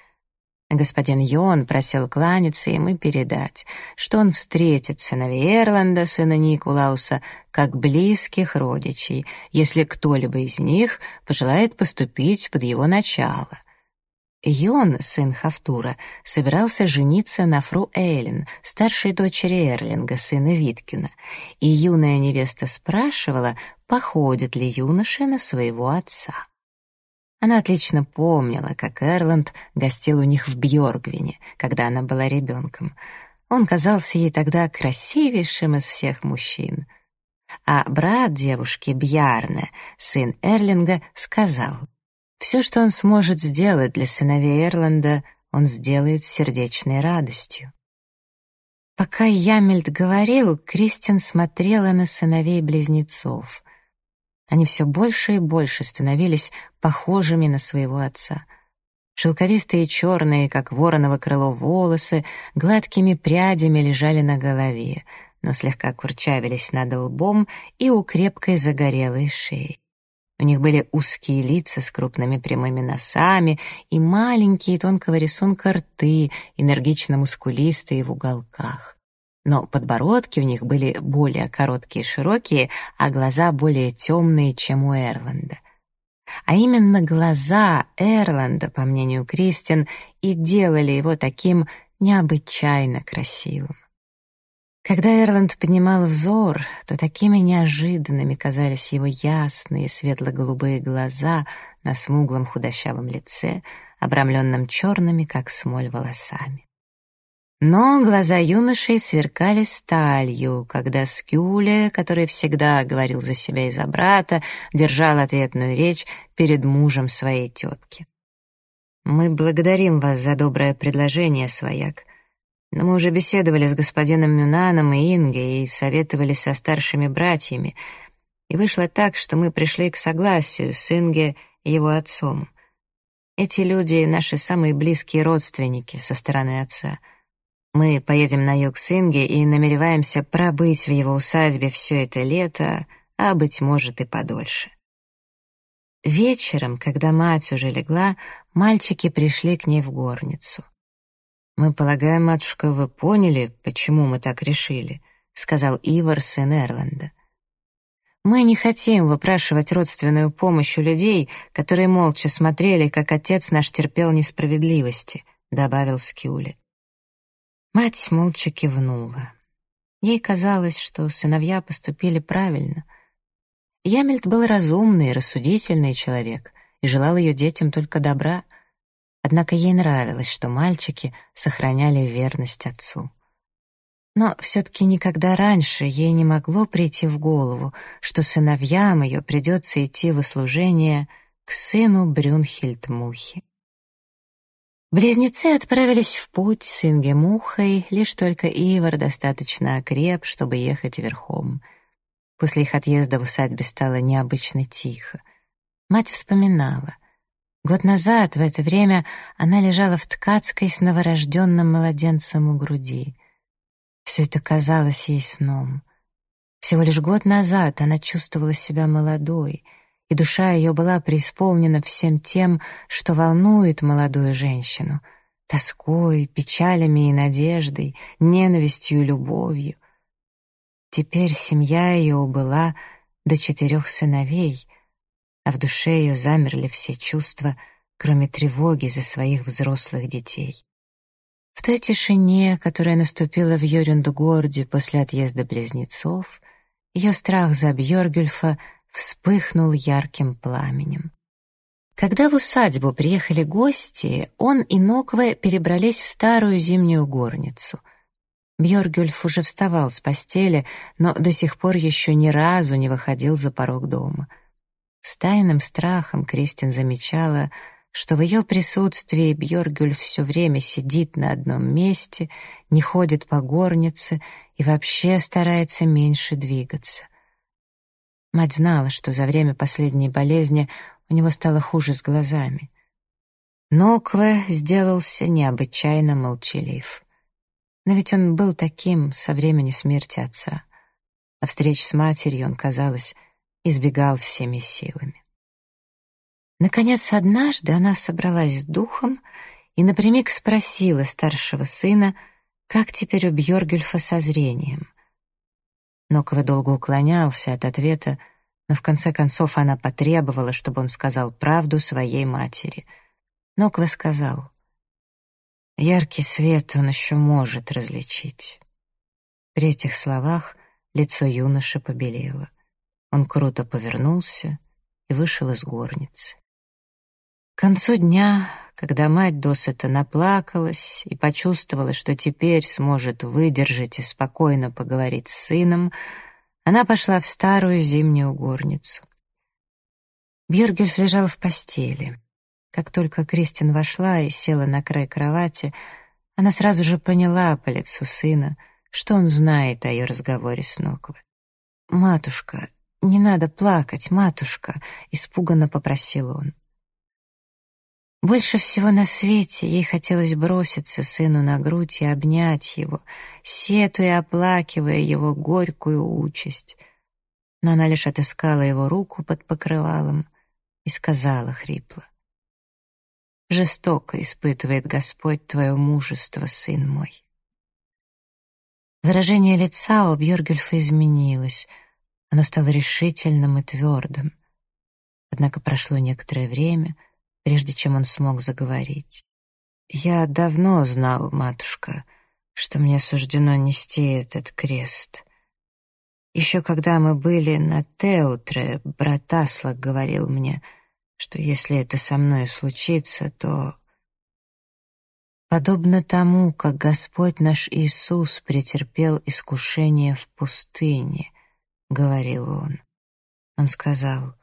Господин Йон просил кланяться им и передать, что он встретит сыновей Эрланда, сына Никулауса, как близких родичей, если кто-либо из них пожелает поступить под его начало — Йон, сын Хафтура, собирался жениться на фру Эйлен, старшей дочери Эрлинга, сына Виткина, и юная невеста спрашивала, походит ли юноша на своего отца. Она отлично помнила, как Эрланд гостил у них в Бьоргвине, когда она была ребенком. Он казался ей тогда красивейшим из всех мужчин. А брат девушки Бьярне, сын Эрлинга, сказал — все, что он сможет сделать для сыновей Эрланда, он сделает с сердечной радостью. Пока Ямельд говорил, Кристин смотрела на сыновей-близнецов. Они все больше и больше становились похожими на своего отца. Шелковистые черные, как вороново крыло, волосы гладкими прядями лежали на голове, но слегка курчавились над лбом и у крепкой загорелой шеи. У них были узкие лица с крупными прямыми носами и маленькие тонкого рисунка рты, энергично мускулистые в уголках. Но подбородки у них были более короткие и широкие, а глаза более темные, чем у Эрланда. А именно глаза Эрланда, по мнению Кристин, и делали его таким необычайно красивым. Когда Эрланд поднимал взор, то такими неожиданными казались его ясные светло-голубые глаза на смуглом худощавом лице, обрамленном черными, как смоль, волосами. Но глаза юношей сверкали сталью, когда Скюле, который всегда говорил за себя и за брата, держал ответную речь перед мужем своей тетки. «Мы благодарим вас за доброе предложение, свояк. Но мы уже беседовали с господином Мюнаном и Инге и советовали со старшими братьями, и вышло так, что мы пришли к согласию с Инге и его отцом. Эти люди — наши самые близкие родственники со стороны отца. Мы поедем на юг с Инге и намереваемся пробыть в его усадьбе все это лето, а, быть может, и подольше. Вечером, когда мать уже легла, мальчики пришли к ней в горницу. «Мы полагаем, матушка, вы поняли, почему мы так решили», — сказал Ивар, сын Эрланда. «Мы не хотим выпрашивать родственную помощь у людей, которые молча смотрели, как отец наш терпел несправедливости», — добавил Скюли. Мать молча кивнула. Ей казалось, что сыновья поступили правильно. Ямельт был разумный, рассудительный человек и желал ее детям только добра — Однако ей нравилось, что мальчики сохраняли верность отцу. Но все-таки никогда раньше ей не могло прийти в голову, что сыновьям ее придется идти в служение к сыну Брюнхельд Мухи. Близнецы отправились в путь с Инге Мухой, лишь только Ивар достаточно окреп, чтобы ехать верхом. После их отъезда в усадьбе стало необычно тихо. Мать вспоминала. Год назад, в это время, она лежала в ткацкой с новорожденным младенцем у груди. Все это казалось ей сном. Всего лишь год назад она чувствовала себя молодой, и душа ее была преисполнена всем тем, что волнует молодую женщину — тоской, печалями и надеждой, ненавистью и любовью. Теперь семья ее убыла до четырех сыновей — а в душе ее замерли все чувства, кроме тревоги за своих взрослых детей. В той тишине, которая наступила в Йорюндгорде после отъезда близнецов, ее страх за Бьоргюльфа вспыхнул ярким пламенем. Когда в усадьбу приехали гости, он и Нокве перебрались в старую зимнюю горницу. Бьоргюльф уже вставал с постели, но до сих пор еще ни разу не выходил за порог дома — с тайным страхом Кристин замечала, что в ее присутствии Бьоргюль все время сидит на одном месте, не ходит по горнице и вообще старается меньше двигаться. Мать знала, что за время последней болезни у него стало хуже с глазами. Но Кве сделался необычайно молчалив. Но ведь он был таким со времени смерти отца. А встреч с матерью он, казалось, избегал всеми силами. Наконец, однажды она собралась с духом и напрямик спросила старшего сына, как теперь у Бьоргюльфа со зрением. Нокова долго уклонялся от ответа, но в конце концов она потребовала, чтобы он сказал правду своей матери. Ноква сказал, «Яркий свет он еще может различить». При этих словах лицо юноши побелело. Он круто повернулся и вышел из горницы. К концу дня, когда мать досыта наплакалась и почувствовала, что теперь сможет выдержать и спокойно поговорить с сыном, она пошла в старую зимнюю горницу. Бьергельф лежал в постели. Как только Кристин вошла и села на край кровати, она сразу же поняла по лицу сына, что он знает о ее разговоре с Ноквой. «Матушка, «Не надо плакать, матушка», — испуганно попросил он. Больше всего на свете ей хотелось броситься сыну на грудь и обнять его, сетуя, оплакивая его горькую участь. Но она лишь отыскала его руку под покрывалом и сказала хрипло. «Жестоко испытывает Господь твое мужество, сын мой». Выражение лица у Бьоргюльфа изменилось. Оно стало решительным и твердым. Однако прошло некоторое время, прежде чем он смог заговорить. «Я давно знал, матушка, что мне суждено нести этот крест. Еще когда мы были на Теутре, брат Аслак говорил мне, что если это со мной случится, то Подобно тому, как Господь наш Иисус претерпел искушение в пустыне, говорил он. Он сказал,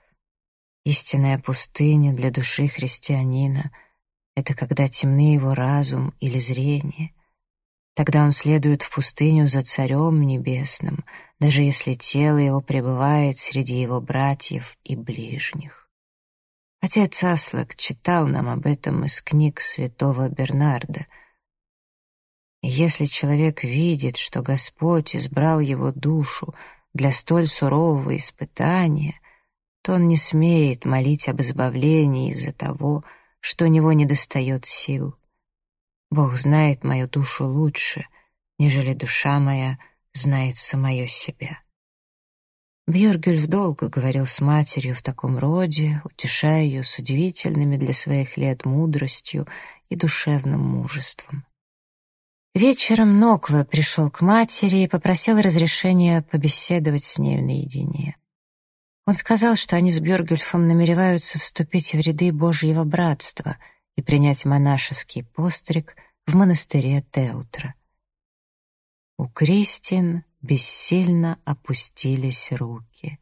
истинная пустыня для души христианина — это когда темны его разум или зрение. Тогда он следует в пустыню за Царем Небесным, даже если тело его пребывает среди его братьев и ближних. Отец Аслак читал нам об этом из книг святого Бернарда. если человек видит, что Господь избрал его душу для столь сурового испытания, то он не смеет молить об избавлении из-за того, что у него недостает сил. Бог знает мою душу лучше, нежели душа моя знает самое себя. Бьоргюльф долго говорил с матерью в таком роде, утешая ее с удивительными для своих лет мудростью и душевным мужеством. Вечером Ноква пришел к матери и попросил разрешения побеседовать с ней наедине. Он сказал, что они с Бьоргюльфом намереваются вступить в ряды Божьего братства и принять монашеский постриг в монастыре Теутра. У Кристин бессильно опустились руки.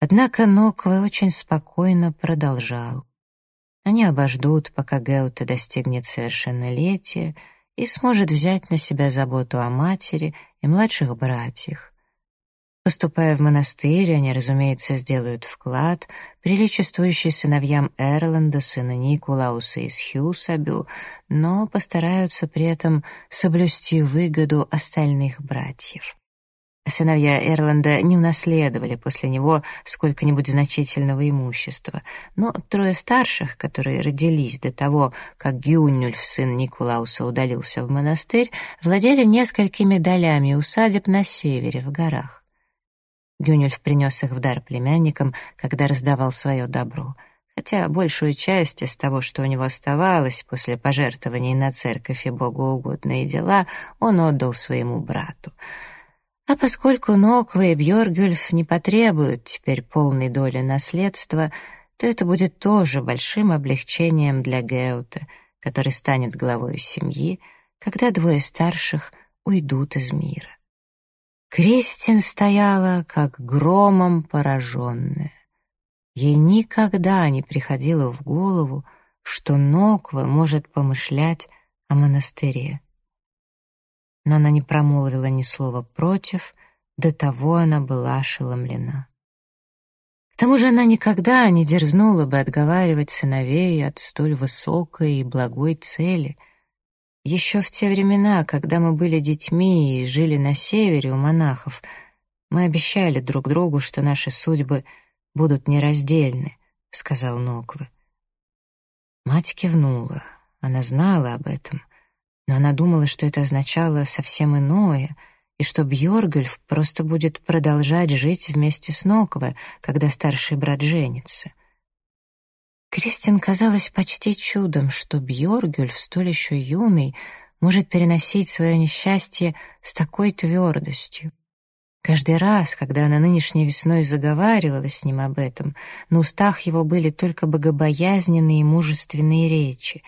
Однако Нокве очень спокойно продолжал. Они обождут, пока Геута достигнет совершеннолетия и сможет взять на себя заботу о матери и младших братьях. Поступая в монастырь, они, разумеется, сделают вклад, приличествующий сыновьям Эрланда, сына Никулауса из Хьюсабю, но постараются при этом соблюсти выгоду остальных братьев. Сыновья Эрланда не унаследовали после него сколько-нибудь значительного имущества, но трое старших, которые родились до того, как Гюннюльф, сын Никулауса, удалился в монастырь, владели несколькими долями усадеб на севере, в горах. Гюнельф принес их в дар племянникам, когда раздавал свое добро. Хотя большую часть из того, что у него оставалось после пожертвований на церковь и богоугодные дела, он отдал своему брату. А поскольку Ноква и Бьоргюльф не потребуют теперь полной доли наследства, то это будет тоже большим облегчением для Геута, который станет главой семьи, когда двое старших уйдут из мира. Кристин стояла, как громом пораженная. Ей никогда не приходило в голову, что Ноква может помышлять о монастыре. Но она не промолвила ни слова против, до того она была ошеломлена. К тому же она никогда не дерзнула бы отговаривать сыновей от столь высокой и благой цели — еще в те времена, когда мы были детьми и жили на севере у монахов, мы обещали друг другу, что наши судьбы будут нераздельны, — сказал Ноквы. Мать кивнула. Она знала об этом, но она думала, что это означало совсем иное, и что Бьоргюльф просто будет продолжать жить вместе с Нокве, когда старший брат женится. Кристин казалось почти чудом, что Бьоргюльф, столь еще юный, может переносить свое несчастье с такой твердостью. Каждый раз, когда она нынешней весной заговаривала с ним об этом, на устах его были только богобоязненные и мужественные речи.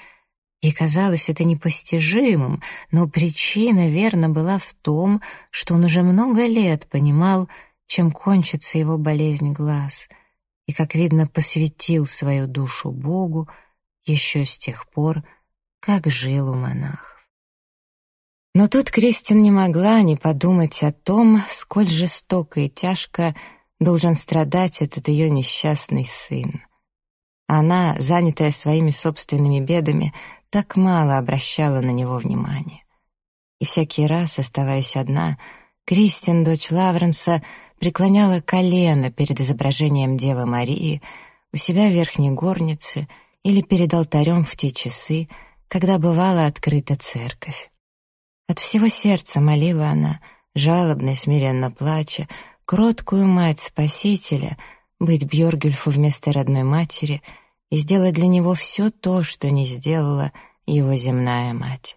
Ей казалось это непостижимым, но причина, верно, была в том, что он уже много лет понимал, чем кончится его болезнь глаз — и, как видно, посвятил свою душу Богу еще с тех пор, как жил у монахов. Но тут Кристин не могла не подумать о том, сколь жестоко и тяжко должен страдать этот ее несчастный сын. Она, занятая своими собственными бедами, так мало обращала на него внимания. И всякий раз, оставаясь одна, Кристин, дочь Лавренса, преклоняла колено перед изображением Девы Марии, у себя в верхней горнице или перед алтарем в те часы, когда бывала открыта церковь. От всего сердца молила она, жалобно и смиренно плача, кроткую мать Спасителя, быть Бьоргюльфу вместо родной матери и сделать для него все то, что не сделала его земная мать.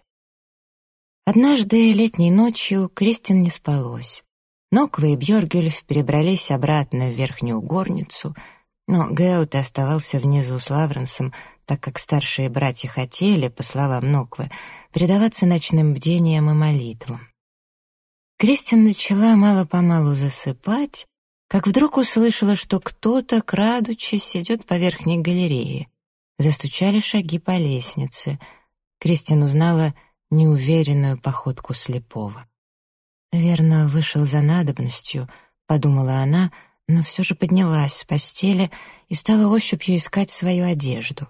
Однажды летней ночью Кристин не спалось. Ноква и Бьоргюльф перебрались обратно в верхнюю горницу, но Геут оставался внизу с Лавренсом, так как старшие братья хотели, по словам Ноквы, предаваться ночным бдениям и молитвам. Кристин начала мало-помалу засыпать, как вдруг услышала, что кто-то, крадучись, идет по верхней галерее. Застучали шаги по лестнице. Кристин узнала неуверенную походку слепого. «Верно, вышел за надобностью», — подумала она, но все же поднялась с постели и стала ощупью искать свою одежду.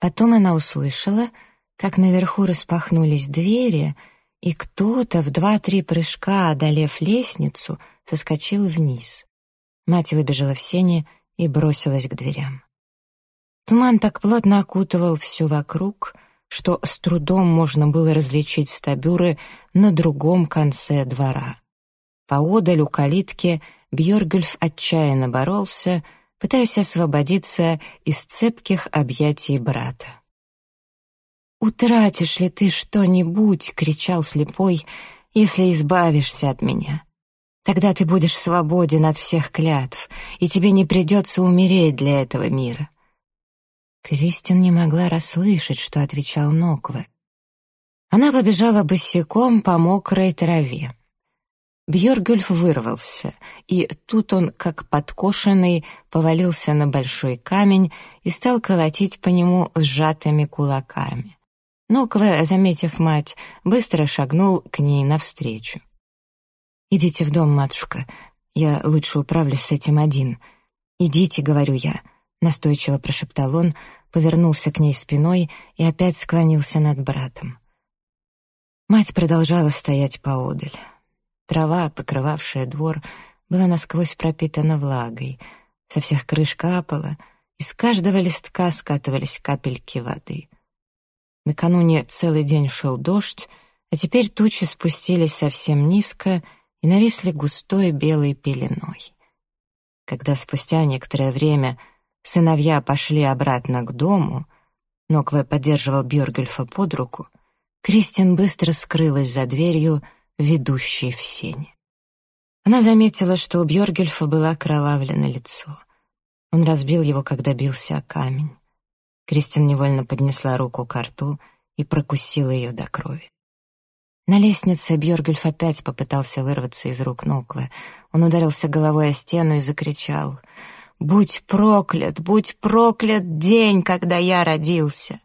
Потом она услышала, как наверху распахнулись двери, и кто-то в два-три прыжка, одолев лестницу, соскочил вниз. Мать выбежала в сене и бросилась к дверям. Туман так плотно окутывал все вокруг, что с трудом можно было различить стабюры на другом конце двора. Поодаль у калитки Бьоргюльф отчаянно боролся, пытаясь освободиться из цепких объятий брата. «Утратишь ли ты что-нибудь?» — кричал слепой, — «если избавишься от меня. Тогда ты будешь свободен от всех клятв, и тебе не придется умереть для этого мира». Кристин не могла расслышать, что отвечал Нокве. Она побежала босиком по мокрой траве. Бьоргюльф вырвался, и тут он, как подкошенный, повалился на большой камень и стал колотить по нему сжатыми кулаками. Нокве, заметив мать, быстро шагнул к ней навстречу. «Идите в дом, матушка, я лучше управлюсь с этим один. Идите, — говорю я, — настойчиво прошептал он, повернулся к ней спиной и опять склонился над братом. Мать продолжала стоять поодаль. Трава, покрывавшая двор, была насквозь пропитана влагой, со всех крыш капала, из каждого листка скатывались капельки воды. Накануне целый день шел дождь, а теперь тучи спустились совсем низко и нависли густой белой пеленой. Когда спустя некоторое время Сыновья пошли обратно к дому. Нокве поддерживал Бьоргельфа под руку. Кристин быстро скрылась за дверью, ведущей в сени. Она заметила, что у Бьоргельфа было окровавлено лицо. Он разбил его, когда бился о камень. Кристин невольно поднесла руку к рту и прокусила ее до крови. На лестнице Бьоргельф опять попытался вырваться из рук Нокве. Он ударился головой о стену и закричал — Будь проклят, будь проклят день, когда я родился!»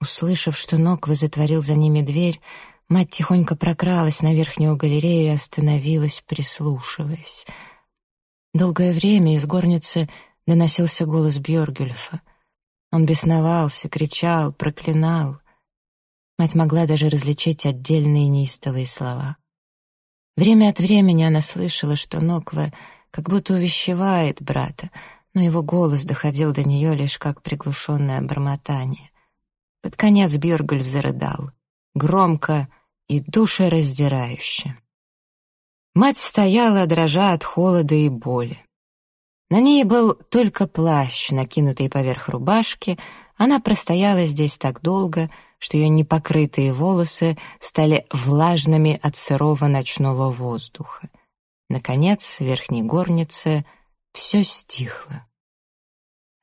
Услышав, что Ноква затворил за ними дверь, мать тихонько прокралась на верхнюю галерею и остановилась, прислушиваясь. Долгое время из горницы доносился голос Бьоргюльфа. Он бесновался, кричал, проклинал. Мать могла даже различить отдельные неистовые слова. Время от времени она слышала, что Ноква как будто увещевает брата, но его голос доходил до нее лишь как приглушенное бормотание. Под конец Бьоргуль зарыдал, громко и душераздирающе. Мать стояла, дрожа от холода и боли. На ней был только плащ, накинутый поверх рубашки. Она простояла здесь так долго, что ее непокрытые волосы стали влажными от сырого ночного воздуха. Наконец, в верхней горнице все стихло.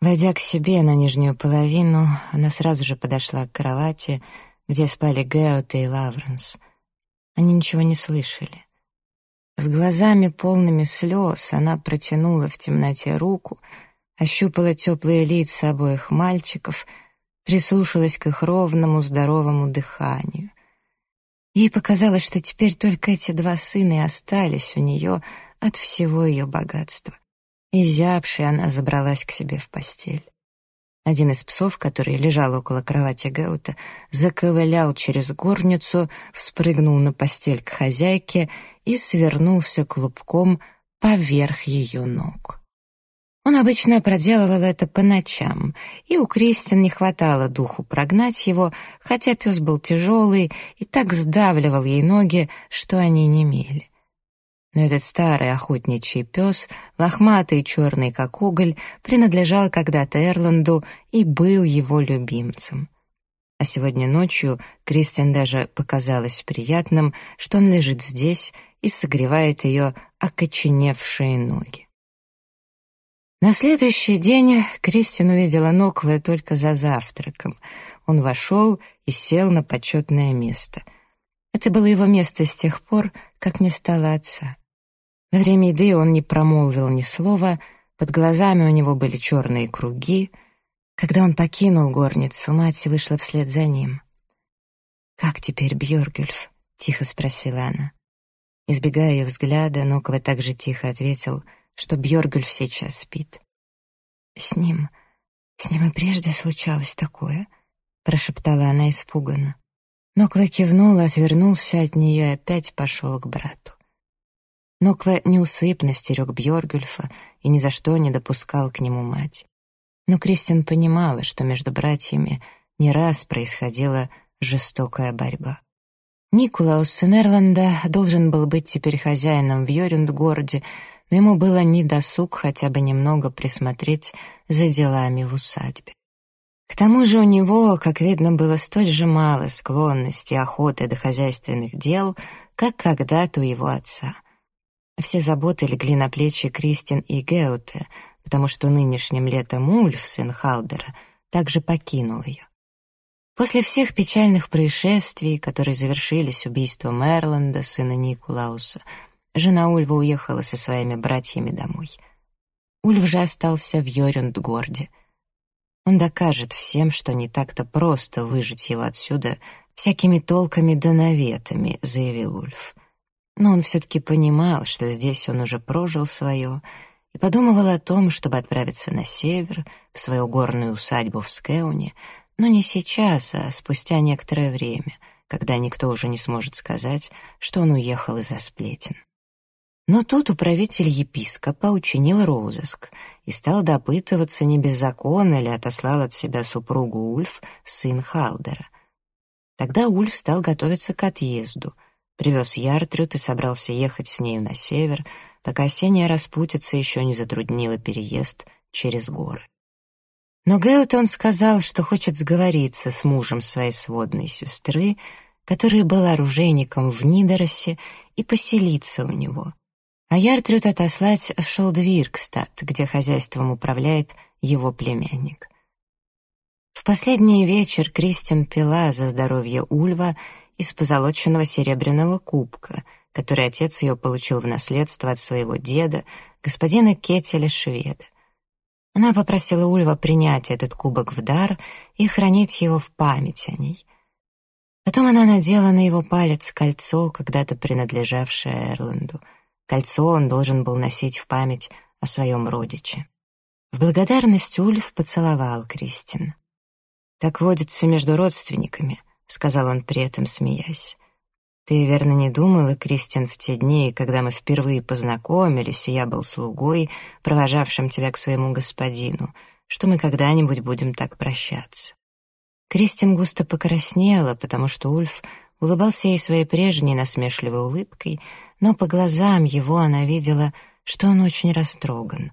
Войдя к себе на нижнюю половину, она сразу же подошла к кровати, где спали Геот и Лавренс. Они ничего не слышали. С глазами полными слез она протянула в темноте руку, ощупала теплые лица обоих мальчиков, прислушалась к их ровному, здоровому дыханию. Ей показалось, что теперь только эти два сына и остались у нее от всего ее богатства. И она забралась к себе в постель. Один из псов, который лежал около кровати Гаута, заковылял через горницу, вспрыгнул на постель к хозяйке и свернулся клубком поверх ее ног. Он обычно проделывал это по ночам, и у Кристин не хватало духу прогнать его, хотя пес был тяжелый и так сдавливал ей ноги, что они не мели. Но этот старый охотничий пес, лохматый и черный как уголь, принадлежал когда-то Эрланду и был его любимцем. А сегодня ночью Кристин даже показалось приятным, что он лежит здесь и согревает ее окоченевшие ноги. На следующий день Кристин увидела Нокве только за завтраком. Он вошел и сел на почетное место. Это было его место с тех пор, как не стало отца. Во время еды он не промолвил ни слова, под глазами у него были черные круги. Когда он покинул горницу, мать вышла вслед за ним. «Как теперь Бьоргюльф?» — тихо спросила она. Избегая ее взгляда, Ноква также тихо ответил — что Бьоргульф сейчас спит. «С ним... с ним и прежде случалось такое», — прошептала она испуганно. Ноква кивнул, отвернулся от нее и опять пошел к брату. Ноква неусыпно стерег Бьоргюльфа и ни за что не допускал к нему мать. Но Кристин понимала, что между братьями не раз происходила жестокая борьба. Никулаус Сенерланда должен был быть теперь хозяином в Йорюндгороде, но ему было недосуг хотя бы немного присмотреть за делами в усадьбе. К тому же у него, как видно, было столь же мало склонности и охоты до хозяйственных дел, как когда-то у его отца. Все заботы легли на плечи Кристин и Геуте, потому что нынешним летом Ульф, сын Халдера, также покинул ее. После всех печальных происшествий, которые завершились убийством Эрланда, сына Никулауса, Жена Ульва уехала со своими братьями домой. Ульв же остался в Йорюндгорде. Он докажет всем, что не так-то просто выжить его отсюда всякими толками да наветами, заявил Ульф. Но он все-таки понимал, что здесь он уже прожил свое, и подумывал о том, чтобы отправиться на север, в свою горную усадьбу в Скеуне, но не сейчас, а спустя некоторое время, когда никто уже не сможет сказать, что он уехал из-за сплетен. Но тут управитель епископа учинил розыск и стал допытываться, не беззаконно ли отослал от себя супругу Ульф, сын Халдера. Тогда Ульф стал готовиться к отъезду, привез Яртрюд и собрался ехать с нею на север, пока осенняя распутица еще не затруднила переезд через горы. Но Геутон сказал, что хочет сговориться с мужем своей сводной сестры, который был оружейником в Нидоросе, и поселиться у него — а Яртрюд отослать в Шолдвиркстад, где хозяйством управляет его племянник. В последний вечер Кристин пила за здоровье Ульва из позолоченного серебряного кубка, который отец ее получил в наследство от своего деда, господина Кетеля Шведа. Она попросила Ульва принять этот кубок в дар и хранить его в память о ней. Потом она надела на его палец кольцо, когда-то принадлежавшее Эрланду — Кольцо он должен был носить в память о своем родиче. В благодарность Ульф поцеловал Кристин. «Так водится между родственниками», — сказал он при этом, смеясь. «Ты, верно, не думала, Кристин, в те дни, когда мы впервые познакомились, и я был слугой, провожавшим тебя к своему господину, что мы когда-нибудь будем так прощаться?» Кристин густо покраснела, потому что Ульф улыбался ей своей прежней насмешливой улыбкой, но по глазам его она видела, что он очень растроган.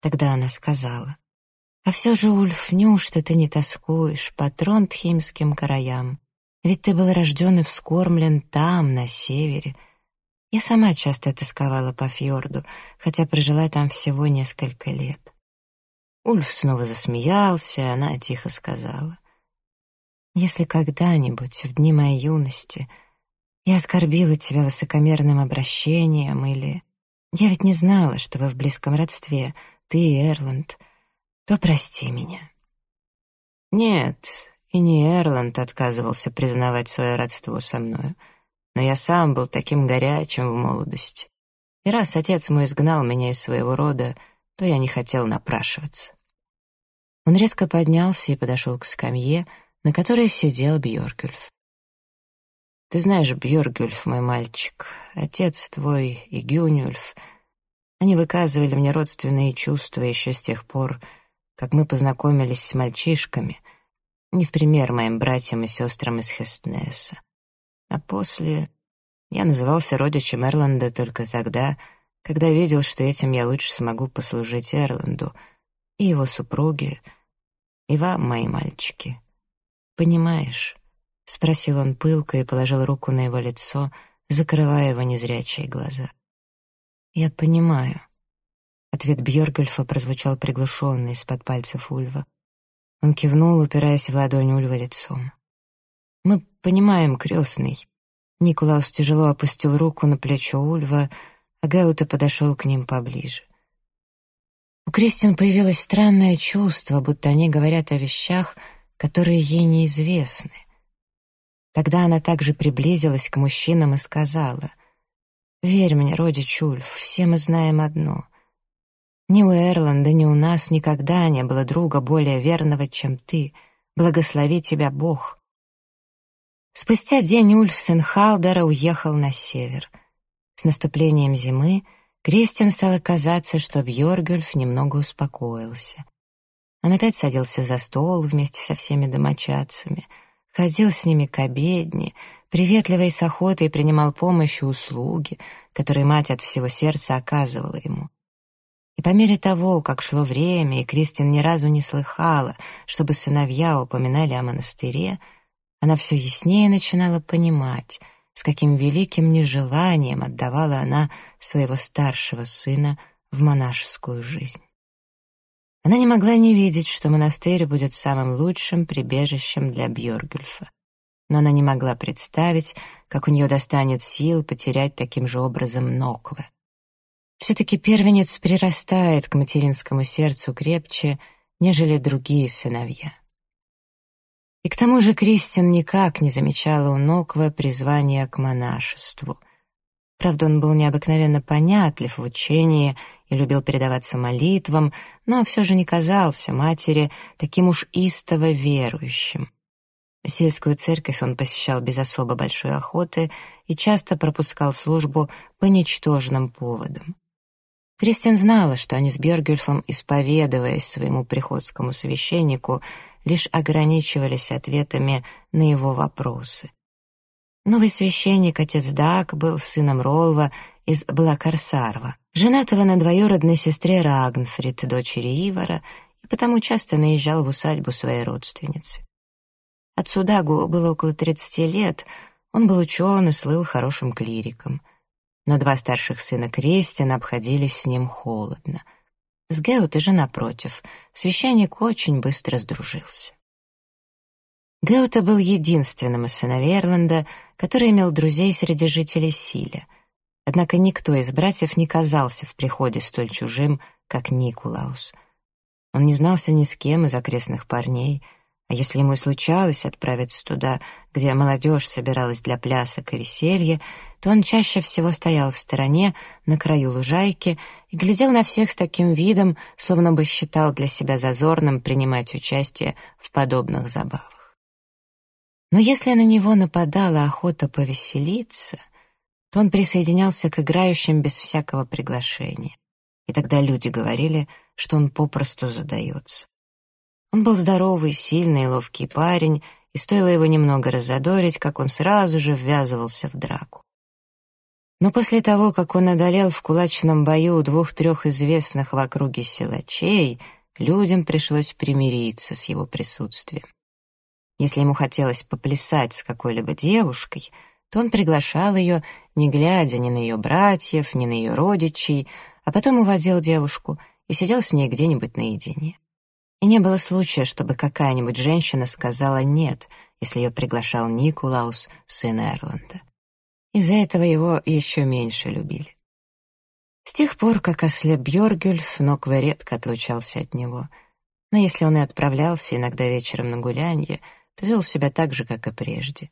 Тогда она сказала, «А все же, Ульф, неужто ты не тоскуешь по Тронтхимским краям? Ведь ты был рожден и вскормлен там, на севере. Я сама часто тосковала по фьорду, хотя прожила там всего несколько лет». Ульф снова засмеялся, и она тихо сказала, «Если когда-нибудь, в дни моей юности, — я оскорбила тебя высокомерным обращением или... Я ведь не знала, что вы в близком родстве, ты и Эрланд. То прости меня». «Нет, и не Эрланд отказывался признавать свое родство со мною, но я сам был таким горячим в молодости. И раз отец мой изгнал меня из своего рода, то я не хотел напрашиваться». Он резко поднялся и подошел к скамье, на которой сидел Бьоргюльф. Ты знаешь, Бьоргюльф, мой мальчик, отец твой и Гюнюльф, Они выказывали мне родственные чувства еще с тех пор, как мы познакомились с мальчишками, не в пример моим братьям и сестрам из Хестнеса. А после я назывался родичем Эрланда только тогда, когда видел, что этим я лучше смогу послужить Эрланду и его супруге, и вам, мои мальчики. Понимаешь? — спросил он пылко и положил руку на его лицо, закрывая его незрячие глаза. «Я понимаю». Ответ Бьоргельфа прозвучал приглушенный из-под пальцев Ульва. Он кивнул, упираясь в ладонь Ульва лицом. «Мы понимаем, крестный». Николаус тяжело опустил руку на плечо Ульва, а Гаута подошел к ним поближе. У Кристин появилось странное чувство, будто они говорят о вещах, которые ей неизвестны. Тогда она также приблизилась к мужчинам и сказала, «Верь мне, родич Ульф, все мы знаем одно. Ни у Эрланда, ни у нас никогда не было друга более верного, чем ты. Благослови тебя Бог». Спустя день Ульф сын Халдера уехал на север. С наступлением зимы Кристин стало казаться, что Бьоргюльф немного успокоился. Он опять садился за стол вместе со всеми домочадцами, ходил с ними к обедне, приветливо и с охотой принимал помощь и услуги, которые мать от всего сердца оказывала ему. И по мере того, как шло время, и Кристин ни разу не слыхала, чтобы сыновья упоминали о монастыре, она все яснее начинала понимать, с каким великим нежеланием отдавала она своего старшего сына в монашескую жизнь. Она не могла не видеть, что монастырь будет самым лучшим прибежищем для Бьоргюльфа но она не могла представить, как у нее достанет сил потерять таким же образом Нокве. Все-таки первенец прирастает к материнскому сердцу крепче, нежели другие сыновья. И к тому же Кристин никак не замечала у Нокве призвания к монашеству. Правда, он был необыкновенно понятлив в учении и любил передаваться молитвам, но все же не казался матери таким уж истово верующим. Сельскую церковь он посещал без особо большой охоты и часто пропускал службу по ничтожным поводам. Кристин знала, что они с Бергюльфом, исповедуясь своему приходскому священнику, лишь ограничивались ответами на его вопросы. Новый священник, отец Дак, был сыном Ролва из Блакарсарва, женатого на двоюродной сестре Рагнфрид, дочери Ивара, и потому часто наезжал в усадьбу своей родственницы. Отцу Дагу было около 30 лет, он был ученый, слыл хорошим клириком. Но два старших сына Крестина обходились с ним холодно. С Геутой же, напротив, священник очень быстро сдружился. Геута был единственным из сыновей Эрланда, который имел друзей среди жителей Силя. Однако никто из братьев не казался в приходе столь чужим, как Никулаус. Он не знался ни с кем из окрестных парней — а если ему и случалось отправиться туда, где молодежь собиралась для плясок и веселья, то он чаще всего стоял в стороне, на краю лужайки, и глядел на всех с таким видом, словно бы считал для себя зазорным принимать участие в подобных забавах. Но если на него нападала охота повеселиться, то он присоединялся к играющим без всякого приглашения. И тогда люди говорили, что он попросту задается. Он был здоровый, сильный и ловкий парень, и стоило его немного разодорить, как он сразу же ввязывался в драку. Но после того, как он одолел в кулачном бою двух-трех известных в округе силачей, людям пришлось примириться с его присутствием. Если ему хотелось поплясать с какой-либо девушкой, то он приглашал ее, не глядя ни на ее братьев, ни на ее родичей, а потом уводил девушку и сидел с ней где-нибудь наедине. И не было случая, чтобы какая-нибудь женщина сказала «нет», если ее приглашал Никулаус, сын Эрланда. Из-за этого его еще меньше любили. С тех пор, как ослеп Бьоргюльф, Нокве редко отлучался от него. Но если он и отправлялся иногда вечером на гулянье, то вел себя так же, как и прежде.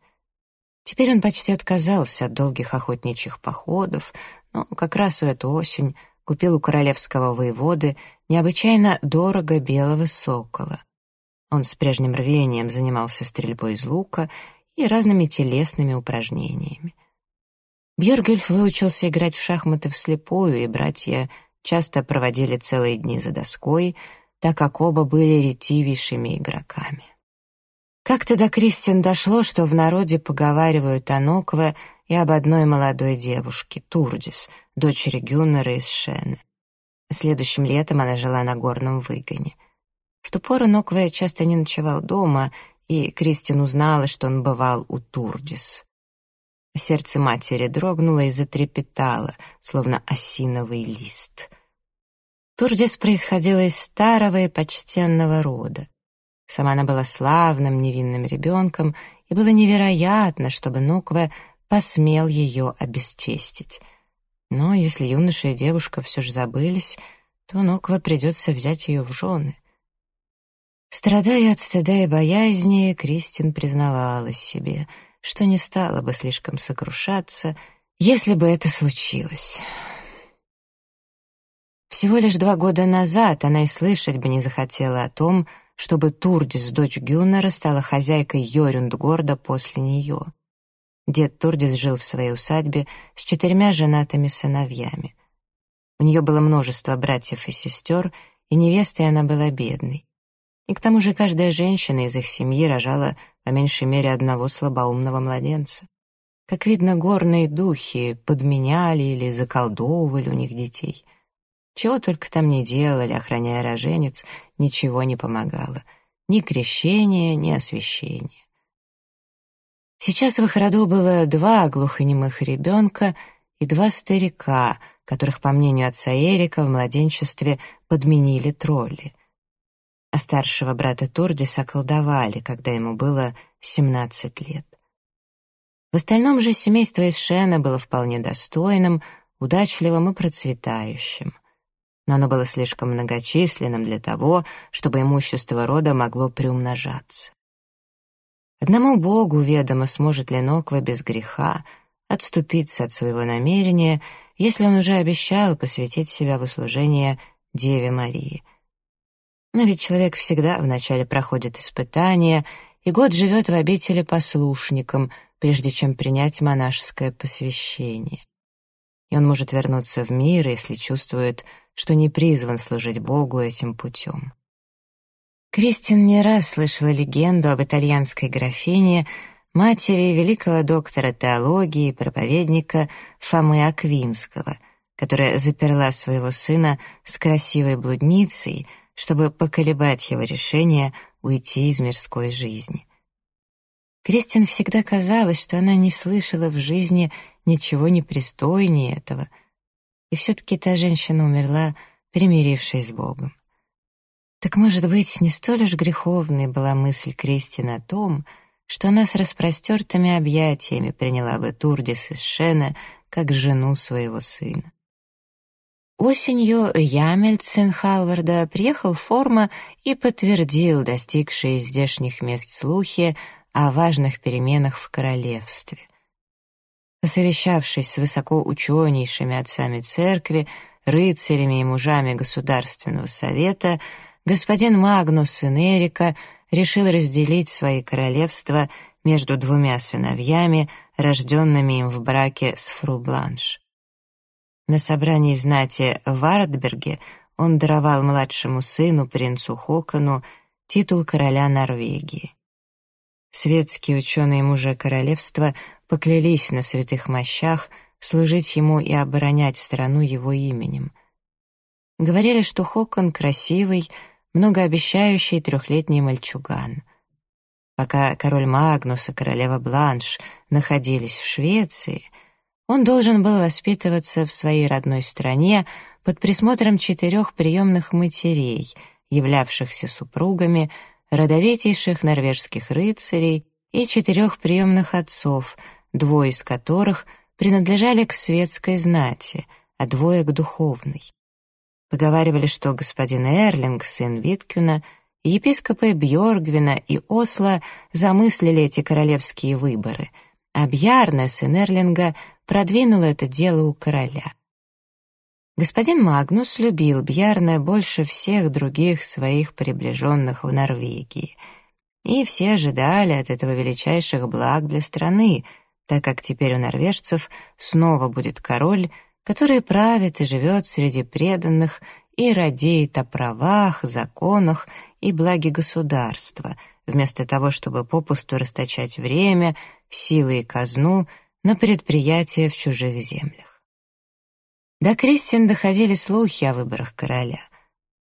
Теперь он почти отказался от долгих охотничьих походов, но как раз в эту осень купил у королевского воеводы необычайно дорого белого сокола. Он с прежним рвением занимался стрельбой из лука и разными телесными упражнениями. Бьоргельф выучился играть в шахматы вслепую, и братья часто проводили целые дни за доской, так как оба были ретивейшими игроками. Как-то до Кристин дошло, что в народе поговаривают о Нокве и об одной молодой девушке, Турдис, дочери Гюннера из Шены. Следующим летом она жила на горном выгоне. В ту пору Нокве часто не ночевал дома, и Кристин узнала, что он бывал у Турдис. Сердце матери дрогнуло и затрепетало, словно осиновый лист. Турдис происходила из старого и почтенного рода. Сама она была славным, невинным ребенком, и было невероятно, чтобы Нукве посмел ее обесчестить. Но если юноша и девушка все же забылись, то Нукве придется взять ее в жены. Страдая от стыда и боязни, Кристин признавалась себе, что не стала бы слишком сокрушаться, если бы это случилось. Всего лишь два года назад она и слышать бы не захотела о том, чтобы Турдис, дочь Гюннера, стала хозяйкой Йорюндгорда после нее. Дед Турдис жил в своей усадьбе с четырьмя женатыми сыновьями. У нее было множество братьев и сестер, и невестой она была бедной. И к тому же каждая женщина из их семьи рожала по меньшей мере одного слабоумного младенца. Как видно, горные духи подменяли или заколдовывали у них детей — чего только там не делали, охраняя роженец, ничего не помогало. Ни крещение, ни освящение. Сейчас в их роду было два глухонемых ребенка и два старика, которых, по мнению отца Эрика, в младенчестве подменили тролли. А старшего брата Турдиса околдовали, когда ему было 17 лет. В остальном же семейство из Шена было вполне достойным, удачливым и процветающим — но оно было слишком многочисленным для того, чтобы имущество рода могло приумножаться. Одному Богу ведомо, сможет ли Ноква без греха отступиться от своего намерения, если он уже обещал посвятить себя в услужение Деве Марии. Но ведь человек всегда вначале проходит испытания, и год живет в обители послушником, прежде чем принять монашеское посвящение. И он может вернуться в мир, если чувствует, что не призван служить Богу этим путем. Кристин не раз слышала легенду об итальянской графине, матери великого доктора теологии и проповедника Фомы Аквинского, которая заперла своего сына с красивой блудницей, чтобы поколебать его решение уйти из мирской жизни. Кристин всегда казалось, что она не слышала в жизни ничего непристойнее этого — и все-таки та женщина умерла, примирившись с Богом. Так, может быть, не столь уж греховной была мысль Кристина о том, что она с распростертыми объятиями приняла бы Турдис из Шена как жену своего сына. Осенью Ямельт, сын Халварда, приехал в Форма и подтвердил достигшие здешних мест слухи о важных переменах в королевстве — Посовещавшись с высокоученейшими отцами церкви, рыцарями и мужами Государственного совета, господин Магнус, сын Эрика, решил разделить свои королевства между двумя сыновьями, рожденными им в браке с фру Бланш. На собрании знати в Артберге он даровал младшему сыну, принцу Хокону, титул короля Норвегии. Светские ученые мужи королевства поклялись на святых мощах служить ему и оборонять страну его именем. Говорили, что Хокон красивый, многообещающий трехлетний мальчуган. Пока король Магнус и королева Бланш находились в Швеции, он должен был воспитываться в своей родной стране под присмотром четырех приемных матерей, являвшихся супругами родовитейших норвежских рыцарей и четырех приемных отцов — двое из которых принадлежали к светской знати, а двое — к духовной. Поговаривали, что господин Эрлинг, сын Виткюна, епископы Бьоргвина и Осла замыслили эти королевские выборы, а Бьярна, сын Эрлинга, продвинул это дело у короля. Господин Магнус любил Бьярна больше всех других своих приближенных в Норвегии, и все ожидали от этого величайших благ для страны — так как теперь у норвежцев снова будет король, который правит и живет среди преданных и радеет о правах, законах и благе государства, вместо того, чтобы попусту расточать время, силы и казну на предприятия в чужих землях. До Кристин доходили слухи о выборах короля.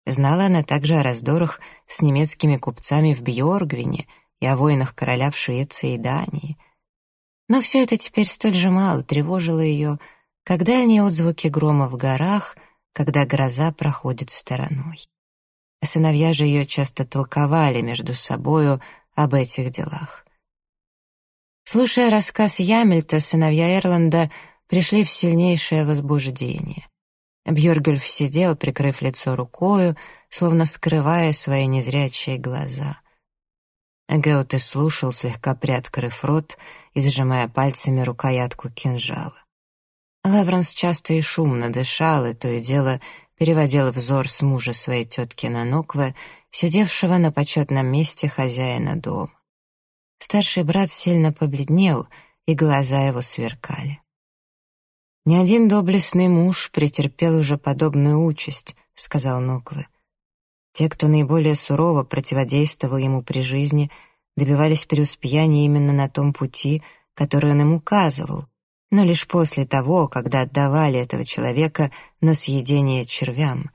Знала она также о раздорах с немецкими купцами в Бьоргвине и о войнах короля в Швеции и Дании. Но все это теперь столь же мало тревожило ее, как дальние отзвуки грома в горах — когда гроза проходит стороной. Сыновья же ее часто толковали между собою об этих делах. Слушая рассказ Ямельта, сыновья Эрланда пришли в сильнейшее возбуждение. Бьоргюльф сидел, прикрыв лицо рукою, словно скрывая свои незрячие глаза. Геоте слушал, слегка приоткрыв рот и сжимая пальцами рукоятку кинжала. Лавренс часто и шумно дышал, и то и дело переводил взор с мужа своей тетки на Нокве, сидевшего на почетном месте хозяина дома. Старший брат сильно побледнел, и глаза его сверкали. «Ни один доблестный муж претерпел уже подобную участь», — сказал Нокве. Те, кто наиболее сурово противодействовал ему при жизни, добивались преуспеяния именно на том пути, который он им указывал, но лишь после того, когда отдавали этого человека на съедение червям.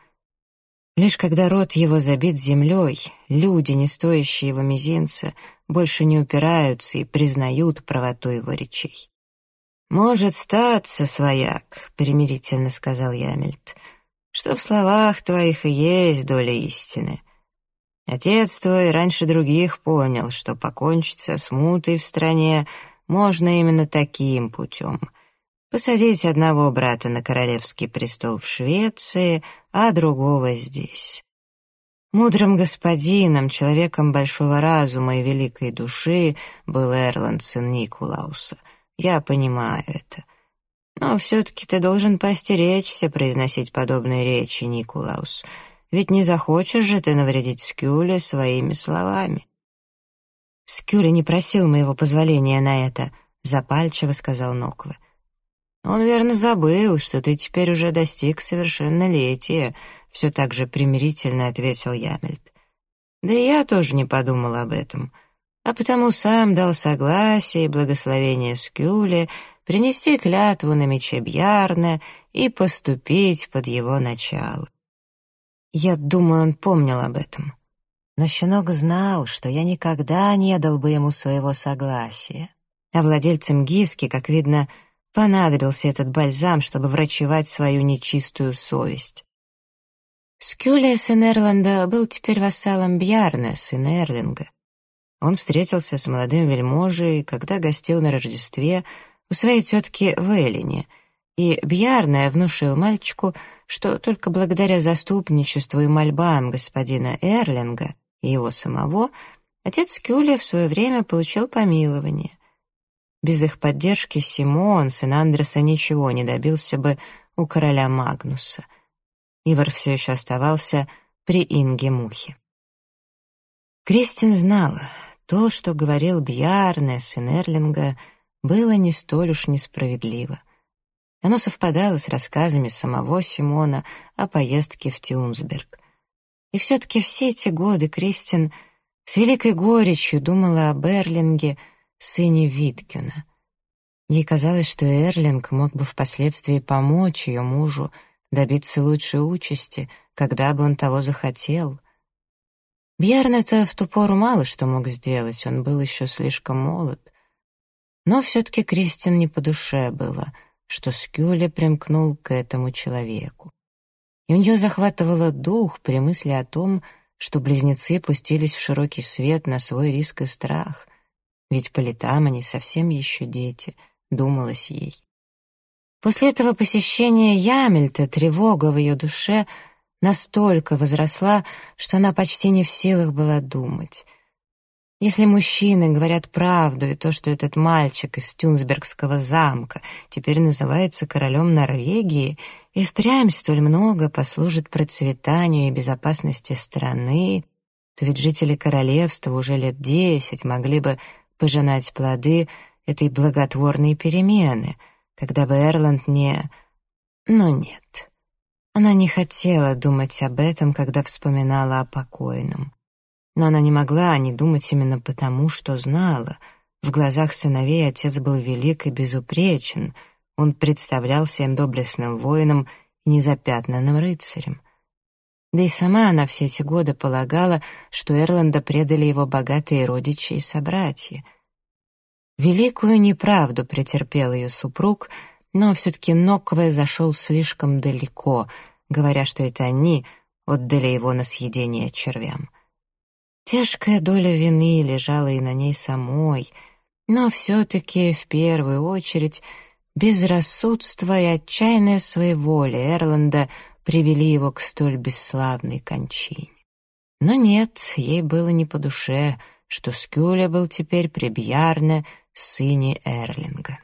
Лишь когда рот его забит землей, люди, не стоящие его мизинца, больше не упираются и признают правоту его речей. «Может статься, свояк», — примирительно сказал Ямельт, «что в словах твоих и есть доля истины. Отец твой раньше других понял, что покончить со смутой в стране — можно именно таким путем. Посадить одного брата на королевский престол в Швеции, а другого здесь. Мудрым господином, человеком большого разума и великой души был Эрланд, сын Никулауса. Я понимаю это. Но все-таки ты должен постеречься произносить подобные речи, Никулаус. Ведь не захочешь же ты навредить Скюле своими словами. «Скюли не просил моего позволения на это», — запальчиво сказал Нокве. «Он верно забыл, что ты теперь уже достиг совершеннолетия», — все так же примирительно ответил Ямельт. «Да и я тоже не подумал об этом, а потому сам дал согласие и благословение Скюле принести клятву на мече Бьярна и поступить под его начало». Я думаю, он помнил об этом. Но щенок знал, что я никогда не дал бы ему своего согласия. А владельцам Гиски, как видно, понадобился этот бальзам, чтобы врачевать свою нечистую совесть. Скюлия, сын Эрланда, был теперь вассалом Бьярна, сына Эрлинга. Он встретился с молодым вельможей, когда гостил на Рождестве у своей тетки в Эллине, и Бьярна внушил мальчику, что только благодаря заступничеству и мольбам господина Эрлинга и его самого, отец Кюля в свое время получил помилование. Без их поддержки Симон, сын Андреса, ничего не добился бы у короля Магнуса. Ивар все еще оставался при Инге Мухе. Кристин знала, то, что говорил Бьярне, сын Эрлинга, было не столь уж несправедливо. Оно совпадало с рассказами самого Симона о поездке в Тюмсберг. И все-таки все эти годы Кристин с великой горечью думала о Берлинге, сыне Виткина. Ей казалось, что Эрлинг мог бы впоследствии помочь ее мужу добиться лучшей участи, когда бы он того захотел. Бьерн-то в ту пору мало что мог сделать, он был еще слишком молод. Но все-таки Кристин не по душе было, что Скюле примкнул к этому человеку и у нее захватывало дух при мысли о том, что близнецы пустились в широкий свет на свой риск и страх, ведь по летам они совсем еще дети, думалось ей. После этого посещения Ямельта тревога в ее душе настолько возросла, что она почти не в силах была думать — если мужчины говорят правду, и то, что этот мальчик из Тюнсбергского замка теперь называется королем Норвегии, и впрямь столь много послужит процветанию и безопасности страны, то ведь жители королевства уже лет десять могли бы пожинать плоды этой благотворной перемены, когда бы Эрланд не... Но нет. Она не хотела думать об этом, когда вспоминала о покойном. Но она не могла не думать именно потому, что знала. В глазах сыновей отец был велик и безупречен. Он представлялся им доблестным воином и незапятнанным рыцарем. Да и сама она все эти годы полагала, что Эрланда предали его богатые родичи и собратья. Великую неправду претерпел ее супруг, но все-таки Нокве зашел слишком далеко, говоря, что это они отдали его на съедение червям. Тяжкая доля вины лежала и на ней самой, но все-таки в первую очередь безрассудство и отчаянная своеволие Эрланда привели его к столь бесславной кончине. Но нет, ей было не по душе, что Скюля был теперь при Бьярне, сыне Эрлинга.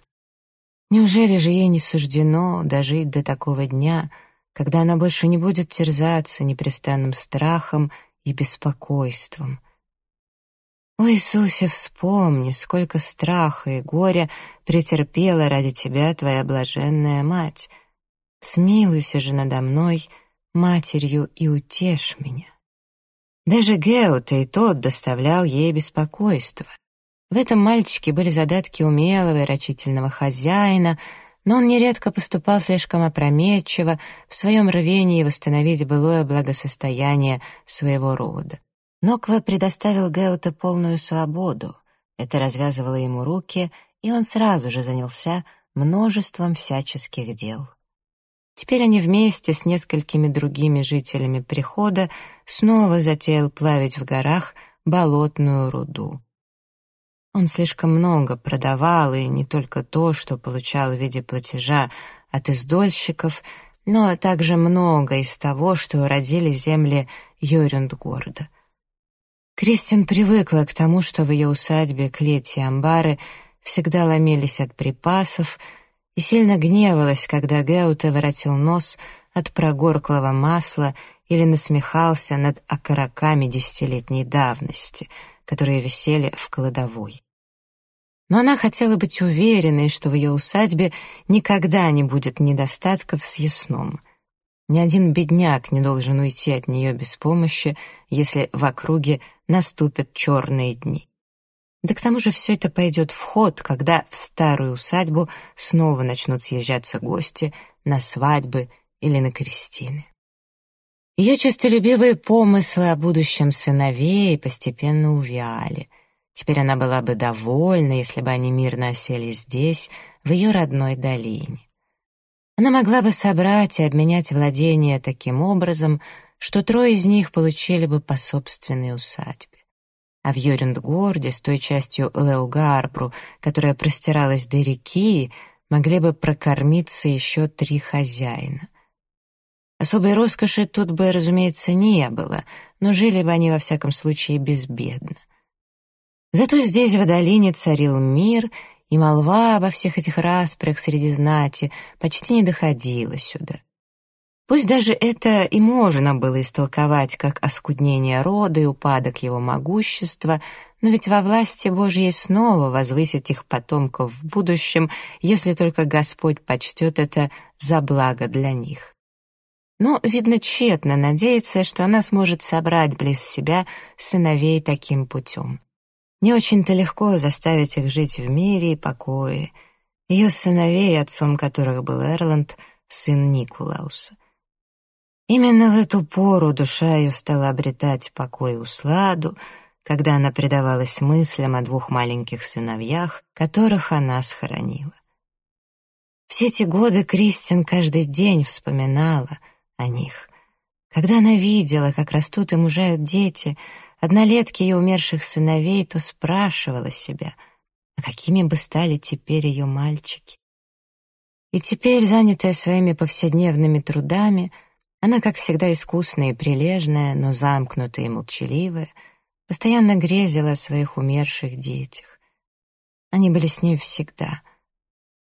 Неужели же ей не суждено дожить до такого дня, когда она больше не будет терзаться непрестанным страхом и беспокойством? О Иисусе, вспомни, сколько страха и горя претерпела ради тебя твоя блаженная мать. Смилуйся же надо мной, матерью, и утешь меня. Даже Геута и тот доставлял ей беспокойство. В этом мальчике были задатки умелого и рачительного хозяина, но он нередко поступал слишком опрометчиво в своем рвении восстановить былое благосостояние своего рода. Ноква предоставил Геута полную свободу. Это развязывало ему руки, и он сразу же занялся множеством всяческих дел. Теперь они вместе с несколькими другими жителями прихода снова затеял плавить в горах болотную руду. Он слишком много продавал, и не только то, что получал в виде платежа от издольщиков, но также много из того, что родили земли Йорюндгорода. Кристин привыкла к тому, что в ее усадьбе клети и амбары всегда ломились от припасов, и сильно гневалась, когда Геуте воротил нос от прогорклого масла или насмехался над окороками десятилетней давности — которые висели в кладовой. Но она хотела быть уверенной, что в ее усадьбе никогда не будет недостатков с ясном. Ни один бедняк не должен уйти от нее без помощи, если в округе наступят черные дни. Да к тому же все это пойдет в ход, когда в старую усадьбу снова начнут съезжаться гости на свадьбы или на крестины. Ее честолюбивые помыслы о будущем сыновей постепенно увяли. Теперь она была бы довольна, если бы они мирно осели здесь, в ее родной долине. Она могла бы собрать и обменять владения таким образом, что трое из них получили бы по собственной усадьбе. А в Йорюндгорде, с той частью Леугарбру, которая простиралась до реки, могли бы прокормиться еще три хозяина — Особой роскоши тут бы, разумеется, не было, но жили бы они во всяком случае безбедно. Зато здесь, в долине, царил мир, и молва обо всех этих распрях среди знати почти не доходила сюда. Пусть даже это и можно было истолковать как оскуднение рода и упадок его могущества, но ведь во власти Божьей снова возвысить их потомков в будущем, если только Господь почтет это за благо для них но, видно, тщетно надеется, что она сможет собрать близ себя сыновей таким путем. Не очень-то легко заставить их жить в мире и покое. Ее сыновей, отцом которых был Эрланд, сын Никулауса. Именно в эту пору душа ее стала обретать покой и усладу, когда она предавалась мыслям о двух маленьких сыновьях, которых она схоронила. Все эти годы Кристин каждый день вспоминала — о них. Когда она видела, как растут и мужают дети, однолетки ее умерших сыновей, то спрашивала себя, а какими бы стали теперь ее мальчики. И теперь, занятая своими повседневными трудами, она, как всегда, искусная и прилежная, но замкнутая и молчаливая, постоянно грезила о своих умерших детях. Они были с ней всегда.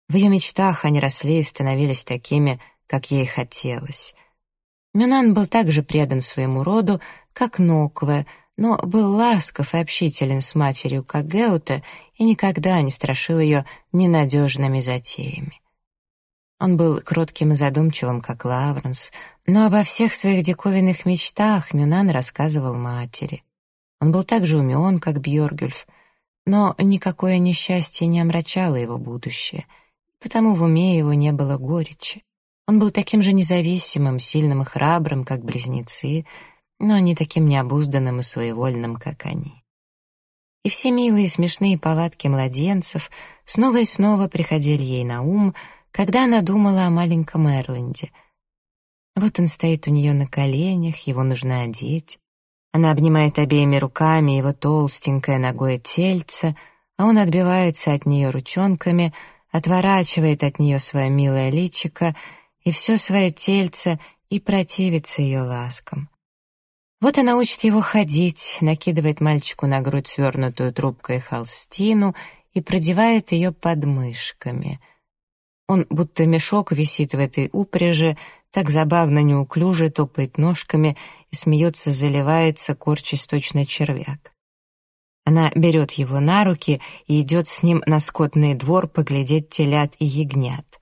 В ее мечтах они росли и становились такими, как ей хотелось — Мюнан был так же предан своему роду, как Нокве, но был ласков и общителен с матерью, как Геута, и никогда не страшил ее ненадежными затеями. Он был кротким и задумчивым, как Лавренс, но обо всех своих диковинных мечтах Мюнан рассказывал матери. Он был так же умен, как Бьоргюльф, но никакое несчастье не омрачало его будущее, потому в уме его не было горечи. Он был таким же независимым, сильным и храбрым, как близнецы, но не таким необузданным и своевольным, как они. И все милые смешные повадки младенцев снова и снова приходили ей на ум, когда она думала о маленьком Эрланде. Вот он стоит у нее на коленях, его нужно одеть. Она обнимает обеими руками его толстенькое ногое тельце, а он отбивается от нее ручонками, отворачивает от нее свое милое личико и все свое тельце и противится ее ласкам. Вот она учит его ходить, накидывает мальчику на грудь свернутую трубкой холстину и продевает ее под мышками. Он будто мешок висит в этой упряжи, так забавно неуклюже топает ножками и смеется, заливается, корчась точно червяк. Она берет его на руки и идет с ним на скотный двор поглядеть телят и ягнят.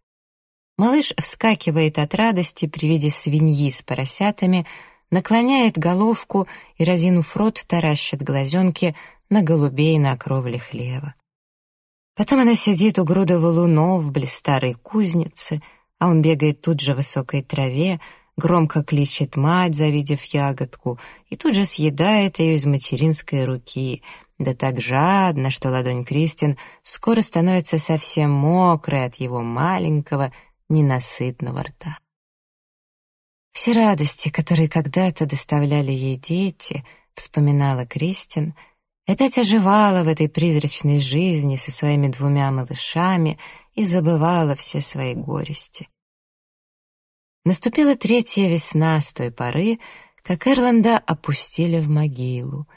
Малыш вскакивает от радости при виде свиньи с поросятами, наклоняет головку и, разинув рот, таращит глазенки на голубей на кровле хлева. Потом она сидит у груда валунов близ старой кузницы, а он бегает тут же в высокой траве, громко кличет мать, завидев ягодку, и тут же съедает ее из материнской руки, да так жадно, что ладонь Кристин скоро становится совсем мокрой от его маленького, ненасытного рта. Все радости, которые когда-то доставляли ей дети, вспоминала Кристин, опять оживала в этой призрачной жизни со своими двумя малышами и забывала все свои горести. Наступила третья весна с той поры, как Эрланда опустили в могилу.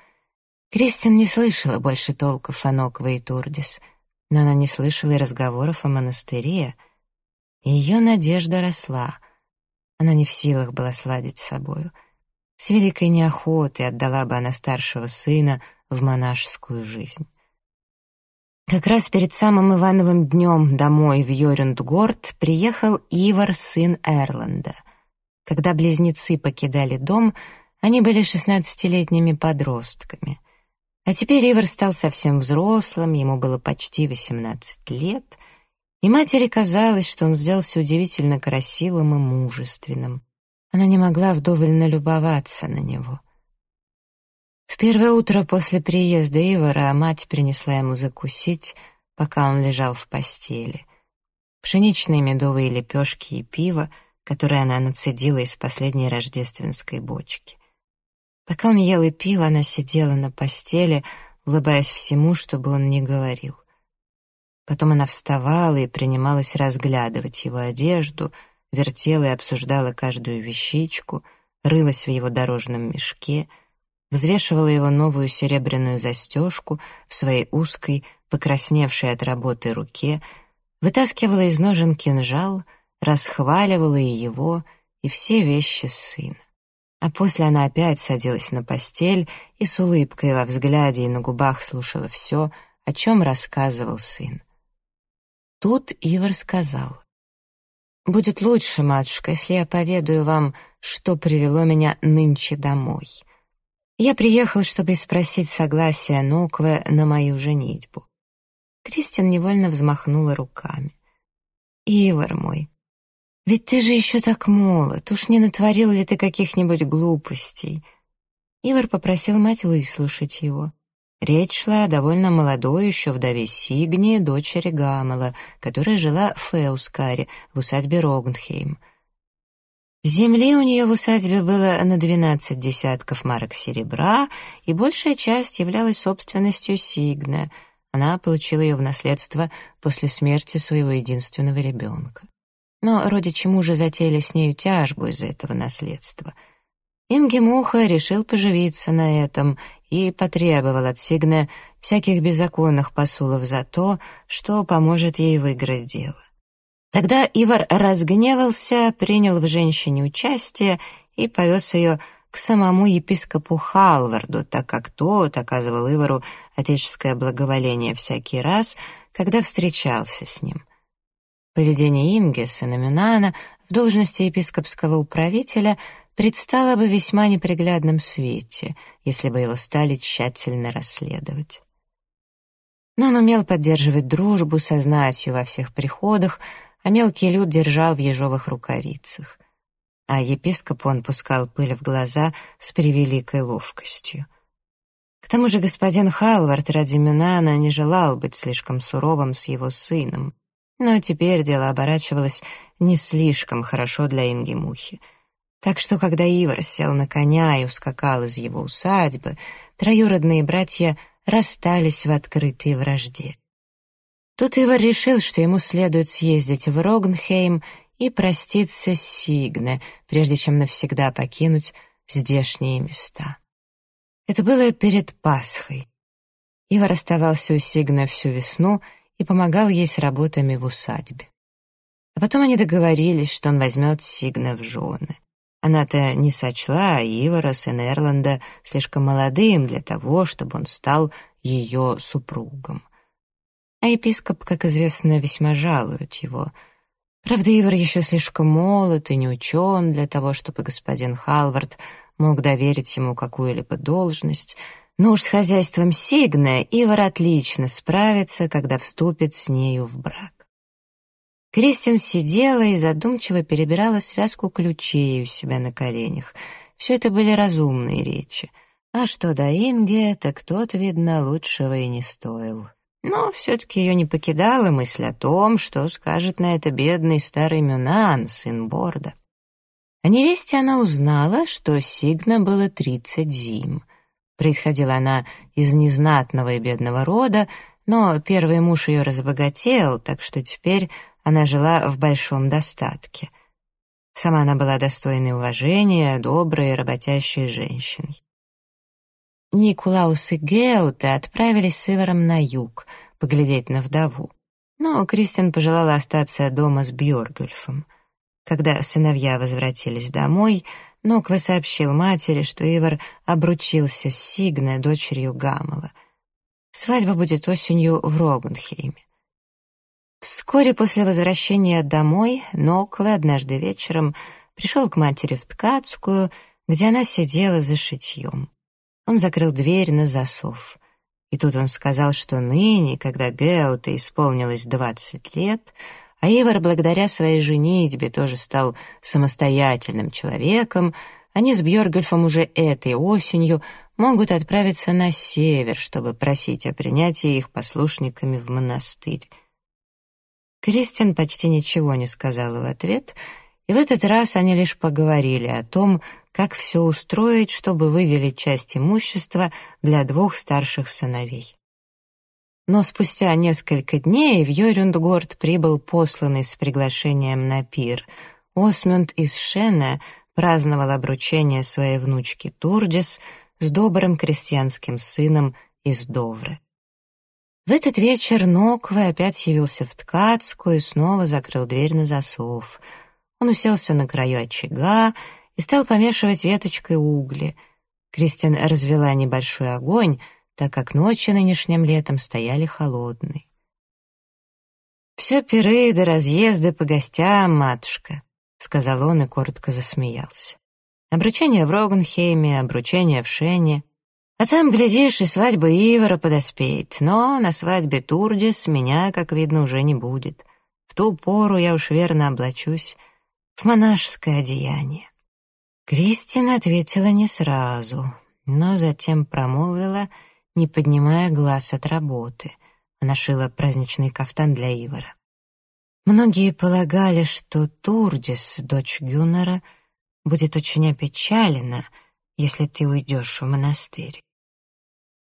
Кристин не слышала больше толков о Нокве и Турдис, но она не слышала и разговоров о монастыре. Ее надежда росла — она не в силах была сладить с собою. С великой неохотой отдала бы она старшего сына в монашескую жизнь. Как раз перед самым Ивановым днем домой в Йорюндгорд приехал Ивар, сын Эрланда. Когда близнецы покидали дом, они были шестнадцатилетними подростками. А теперь Ивар стал совсем взрослым, ему было почти восемнадцать лет — и матери казалось, что он сделался удивительно красивым и мужественным. Она не могла вдоволь налюбоваться на него. В первое утро после приезда Ивара мать принесла ему закусить, пока он лежал в постели. Пшеничные медовые лепешки и пиво, которое она нацедила из последней рождественской бочки. Пока он ел и пил, она сидела на постели, улыбаясь всему, чтобы он не говорил. Потом она вставала и принималась разглядывать его одежду, вертела и обсуждала каждую вещичку, рылась в его дорожном мешке, взвешивала его новую серебряную застежку в своей узкой, покрасневшей от работы руке, вытаскивала из ножен кинжал, расхваливала и его, и все вещи сына. А после она опять садилась на постель и с улыбкой во взгляде и на губах слушала все, о чем рассказывал сын. Тут Ивар сказал. «Будет лучше, матушка, если я поведаю вам, что привело меня нынче домой. Я приехал, чтобы спросить согласия Нокве на мою женитьбу». Кристин невольно взмахнула руками. «Ивар мой, ведь ты же еще так молод, уж не натворил ли ты каких-нибудь глупостей?» Ивар попросил мать выслушать его. Речь шла о довольно молодой еще вдове Сигне, дочери Гамела, которая жила в Феускаре, в усадьбе Рогнхейм. Земли у нее в усадьбе было на двенадцать десятков марок серебра, и большая часть являлась собственностью Сигне. Она получила ее в наследство после смерти своего единственного ребенка. Но родичи мужа затеяли с нею тяжбу из-за этого наследства — Инги Муха решил поживиться на этом и потребовал от Сигне всяких беззаконных посулов за то, что поможет ей выиграть дело. Тогда Ивар разгневался, принял в женщине участие и повез ее к самому епископу Халварду, так как тот оказывал Ивару отеческое благоволение всякий раз, когда встречался с ним. Поведение Инги, сына Мюнана, в должности епископского управителя предстало бы весьма неприглядном свете, если бы его стали тщательно расследовать. Но он умел поддерживать дружбу со знатью во всех приходах, а мелкий люд держал в ежовых рукавицах. А епископу он пускал пыль в глаза с превеликой ловкостью. К тому же господин Халвард ради Мюнана не желал быть слишком суровым с его сыном. Но теперь дело оборачивалось не слишком хорошо для Инги Мухи. Так что, когда Ивар сел на коня и ускакал из его усадьбы, троюродные братья расстались в открытой вражде. Тут Ивар решил, что ему следует съездить в Рогнхейм и проститься с Сигне, прежде чем навсегда покинуть здешние места. Это было перед Пасхой. Ивар оставался у Сигны всю весну и помогал ей с работами в усадьбе. А потом они договорились, что он возьмет Сигна в жены. Она-то не сочла Ивара, сына Эрланда, слишком молодым для того, чтобы он стал ее супругом. А епископ, как известно, весьма жалует его. Правда, Ивар еще слишком молод и не учен для того, чтобы господин Халвард мог доверить ему какую-либо должность, но уж с хозяйством Сигна Ивар отлично справится, когда вступит с нею в брак. Кристин сидела и задумчиво перебирала связку ключей у себя на коленях. Все это были разумные речи. А что до Инги, так тот, видно, лучшего и не стоил. Но все-таки ее не покидала мысль о том, что скажет на это бедный старый Мюнан, сын Борда. О невесте она узнала, что Сигна было тридцать зим. Происходила она из незнатного и бедного рода, но первый муж ее разбогател, так что теперь она жила в большом достатке. Сама она была достойной уважения, доброй, работящей женщиной. Никулаус и Геуте отправились с Иваром на юг, поглядеть на вдову. Но Кристин пожелала остаться дома с Бьоргюльфом. Когда сыновья возвратились домой, Ноква сообщил матери, что Ивар обручился с Сигне, дочерью Гамела. Свадьба будет осенью в Рогенхейме. Вскоре после возвращения домой Нокве однажды вечером пришел к матери в ткацкую, где она сидела за шитьем. Он закрыл дверь на засов. И тут он сказал, что ныне, когда Геуте исполнилось двадцать лет, а Ивар благодаря своей женитьбе тоже стал самостоятельным человеком, они с Бьоргольфом уже этой осенью могут отправиться на север, чтобы просить о принятии их послушниками в монастырь. Кристин почти ничего не сказала в ответ, и в этот раз они лишь поговорили о том, как все устроить, чтобы выделить часть имущества для двух старших сыновей. Но спустя несколько дней в Йорюндгорд прибыл посланный с приглашением на пир. Осмюнд из Шена праздновал обручение своей внучки Турдис с добрым крестьянским сыном из Довры. В этот вечер Нокве опять явился в ткацкую и снова закрыл дверь на засов. Он уселся на краю очага и стал помешивать веточкой угли. Кристин развела небольшой огонь, так как ночи нынешним летом стояли холодные. «Все пиры да разъезды по гостям, матушка», — сказал он и коротко засмеялся. «Обручение в Рогенхейме, обручение в Шене, а там, глядишь, и свадьба Ивара подоспеет. Но на свадьбе Турдис меня, как видно, уже не будет. В ту пору я уж верно облачусь в монашеское одеяние. Кристина ответила не сразу, но затем промолвила, не поднимая глаз от работы. Она шила праздничный кафтан для Ивара. Многие полагали, что Турдис, дочь Гюнера, будет очень опечалена, если ты уйдешь в монастырь.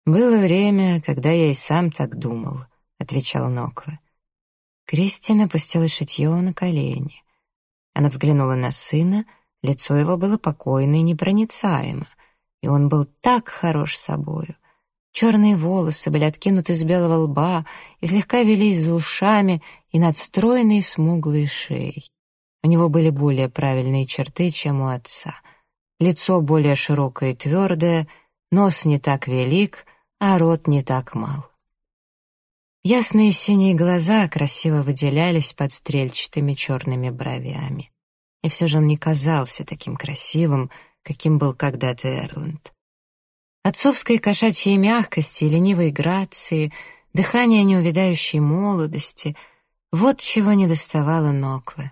«Было время, когда я и сам так думал», — отвечал Ноква. Кристина опустила шитье на колени. Она взглянула на сына, лицо его было покойно и непроницаемо, и он был так хорош собою. Черные волосы были откинуты с белого лба и слегка велись за ушами и над стройной смуглой шеей. У него были более правильные черты, чем у отца. Лицо более широкое и твердое, нос не так велик — а рот не так мал. Ясные синие глаза красиво выделялись под стрельчатыми черными бровями. И все же он не казался таким красивым, каким был когда-то Эрланд. Отцовской кошачьей мягкости, ленивой грации, дыхания неувядающей молодости — вот чего не доставало Ноквы.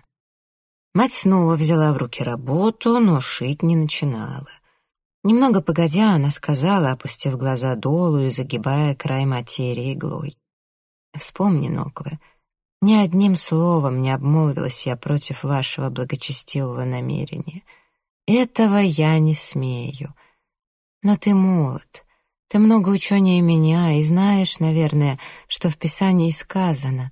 Мать снова взяла в руки работу, но шить не начинала. Немного погодя, она сказала, опустив глаза долу и загибая край материи иглой. «Вспомни, Ноквы, ни одним словом не обмолвилась я против вашего благочестивого намерения. Этого я не смею. Но ты молод, ты много ученее меня и знаешь, наверное, что в Писании сказано,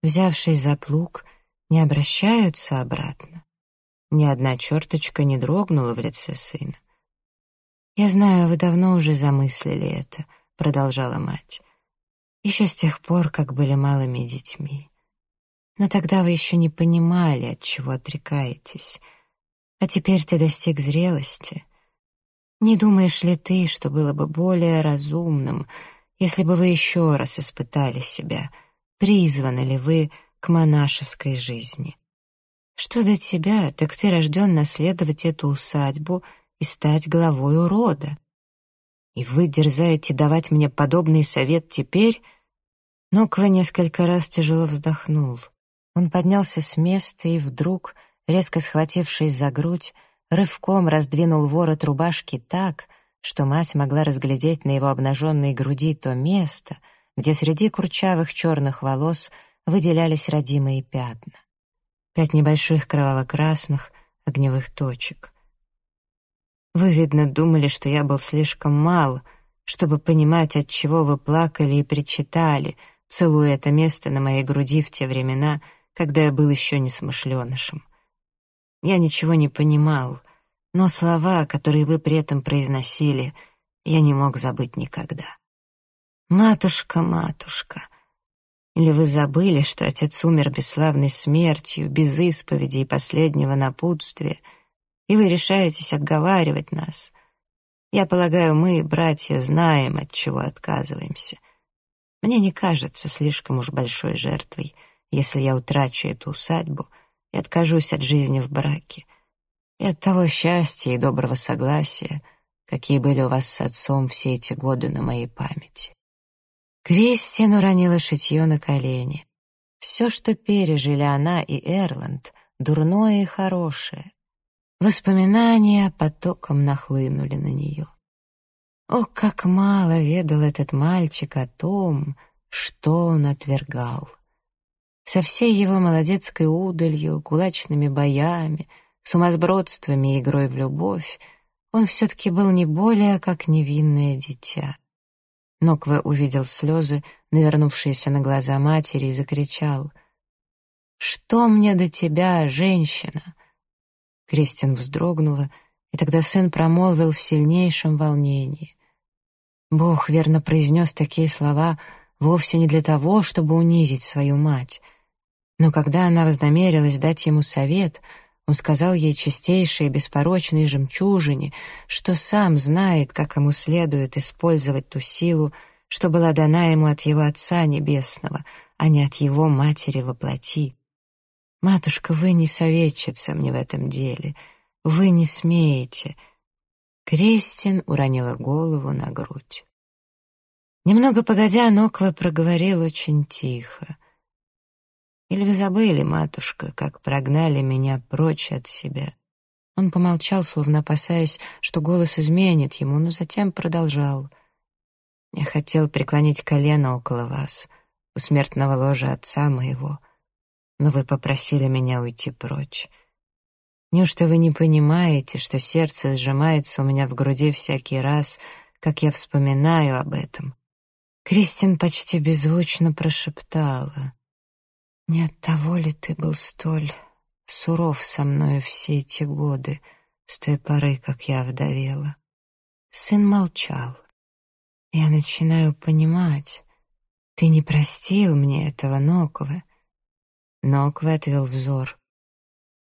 взявшись за плуг, не обращаются обратно. Ни одна черточка не дрогнула в лице сына. «Я знаю, вы давно уже замыслили это», — продолжала мать. «Еще с тех пор, как были малыми детьми. Но тогда вы еще не понимали, от чего отрекаетесь. А теперь ты достиг зрелости. Не думаешь ли ты, что было бы более разумным, если бы вы еще раз испытали себя, призваны ли вы к монашеской жизни. Что до тебя, так ты рожден наследовать эту усадьбу и стать главой урода. И вы дерзаете давать мне подобный совет теперь? Ноква несколько раз тяжело вздохнул. Он поднялся с места и вдруг, резко схватившись за грудь, рывком раздвинул ворот рубашки так, что мать могла разглядеть на его обнаженной груди то место, где среди курчавых черных волос — выделялись родимые пятна. Пять небольших кроваво-красных огневых точек. Вы, видно, думали, что я был слишком мал, чтобы понимать, от чего вы плакали и причитали, целуя это место на моей груди в те времена, когда я был еще несмышленышем. Я ничего не понимал, но слова, которые вы при этом произносили, я не мог забыть никогда. «Матушка, матушка!» Или вы забыли, что отец умер бесславной смертью, без исповеди и последнего напутствия, и вы решаетесь отговаривать нас? Я полагаю, мы, братья, знаем, от чего отказываемся. Мне не кажется слишком уж большой жертвой, если я утрачу эту усадьбу и откажусь от жизни в браке, и от того счастья и доброго согласия, какие были у вас с отцом все эти годы на моей памяти. Кристин уронила шитье на колени. Все, что пережили она и Эрланд, дурное и хорошее. Воспоминания потоком нахлынули на нее. О, как мало ведал этот мальчик о том, что он отвергал. Со всей его молодецкой удалью, кулачными боями, сумасбродствами и игрой в любовь он все-таки был не более как невинное дитя. Нокве увидел слезы, навернувшиеся на глаза матери, и закричал. «Что мне до тебя, женщина?» Кристин вздрогнула, и тогда сын промолвил в сильнейшем волнении. Бог верно произнес такие слова вовсе не для того, чтобы унизить свою мать. Но когда она вознамерилась дать ему совет — он сказал ей чистейшей, беспорочной жемчужине, что сам знает, как ему следует использовать ту силу, что была дана ему от его Отца Небесного, а не от его матери во плоти. «Матушка, вы не советчица мне в этом деле. Вы не смеете». Кристин уронила голову на грудь. Немного погодя, Ноква проговорил очень тихо. Или вы забыли, матушка, как прогнали меня прочь от себя?» Он помолчал, словно опасаясь, что голос изменит ему, но затем продолжал. «Я хотел преклонить колено около вас, у смертного ложа отца моего, но вы попросили меня уйти прочь. Неужто вы не понимаете, что сердце сжимается у меня в груди всякий раз, как я вспоминаю об этом?» Кристин почти беззвучно прошептала. Не от того ли ты был столь суров со мною все эти годы, с той поры, как я вдовела? Сын молчал. Я начинаю понимать. Ты не простил мне этого, Ноквы. Ноквы отвел взор.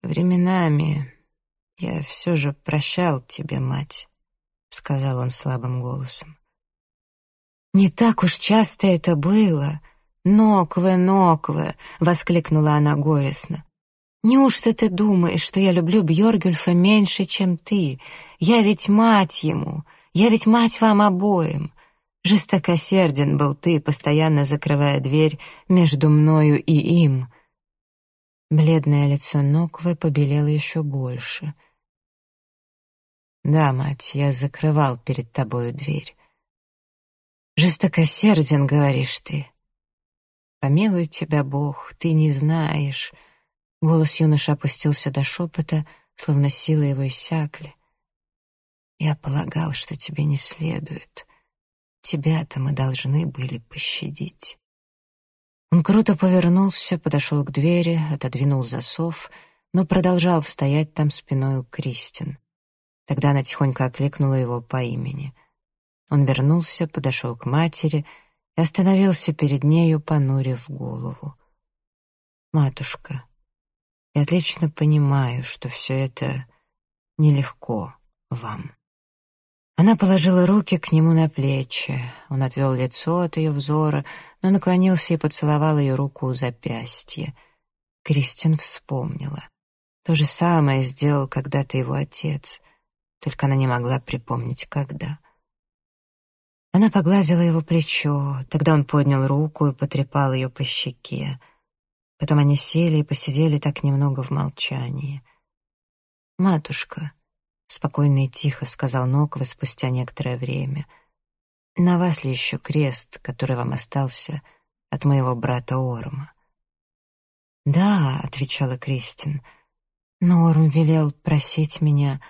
Временами я все же прощал тебе, мать, сказал он слабым голосом. Не так уж часто это было, «Нокве, Нокве!» — воскликнула она горестно. «Неужто ты думаешь, что я люблю Бьоргюльфа меньше, чем ты? Я ведь мать ему, я ведь мать вам обоим. Жестокосерден был ты, постоянно закрывая дверь между мною и им». Бледное лицо Ноквы побелело еще больше. «Да, мать, я закрывал перед тобою дверь. Жестокосерден, говоришь ты. Помилуй тебя Бог, ты не знаешь». Голос юноши опустился до шепота, словно силы его иссякли. «Я полагал, что тебе не следует. Тебя-то мы должны были пощадить». Он круто повернулся, подошел к двери, отодвинул засов, но продолжал стоять там спиной у Кристин. Тогда она тихонько окликнула его по имени. Он вернулся, подошел к матери и остановился перед нею, понурив голову. «Матушка, я отлично понимаю, что все это нелегко вам». Она положила руки к нему на плечи. Он отвел лицо от ее взора, но наклонился и поцеловал ее руку у запястья. Кристин вспомнила. То же самое сделал когда-то его отец, только она не могла припомнить, когда. Она погладила его плечо, тогда он поднял руку и потрепал ее по щеке. Потом они сели и посидели так немного в молчании. «Матушка», — спокойно и тихо сказал Ноква спустя некоторое время, «на вас ли еще крест, который вам остался от моего брата Орма?» «Да», — отвечала Кристин, — «но Орм велел просить меня,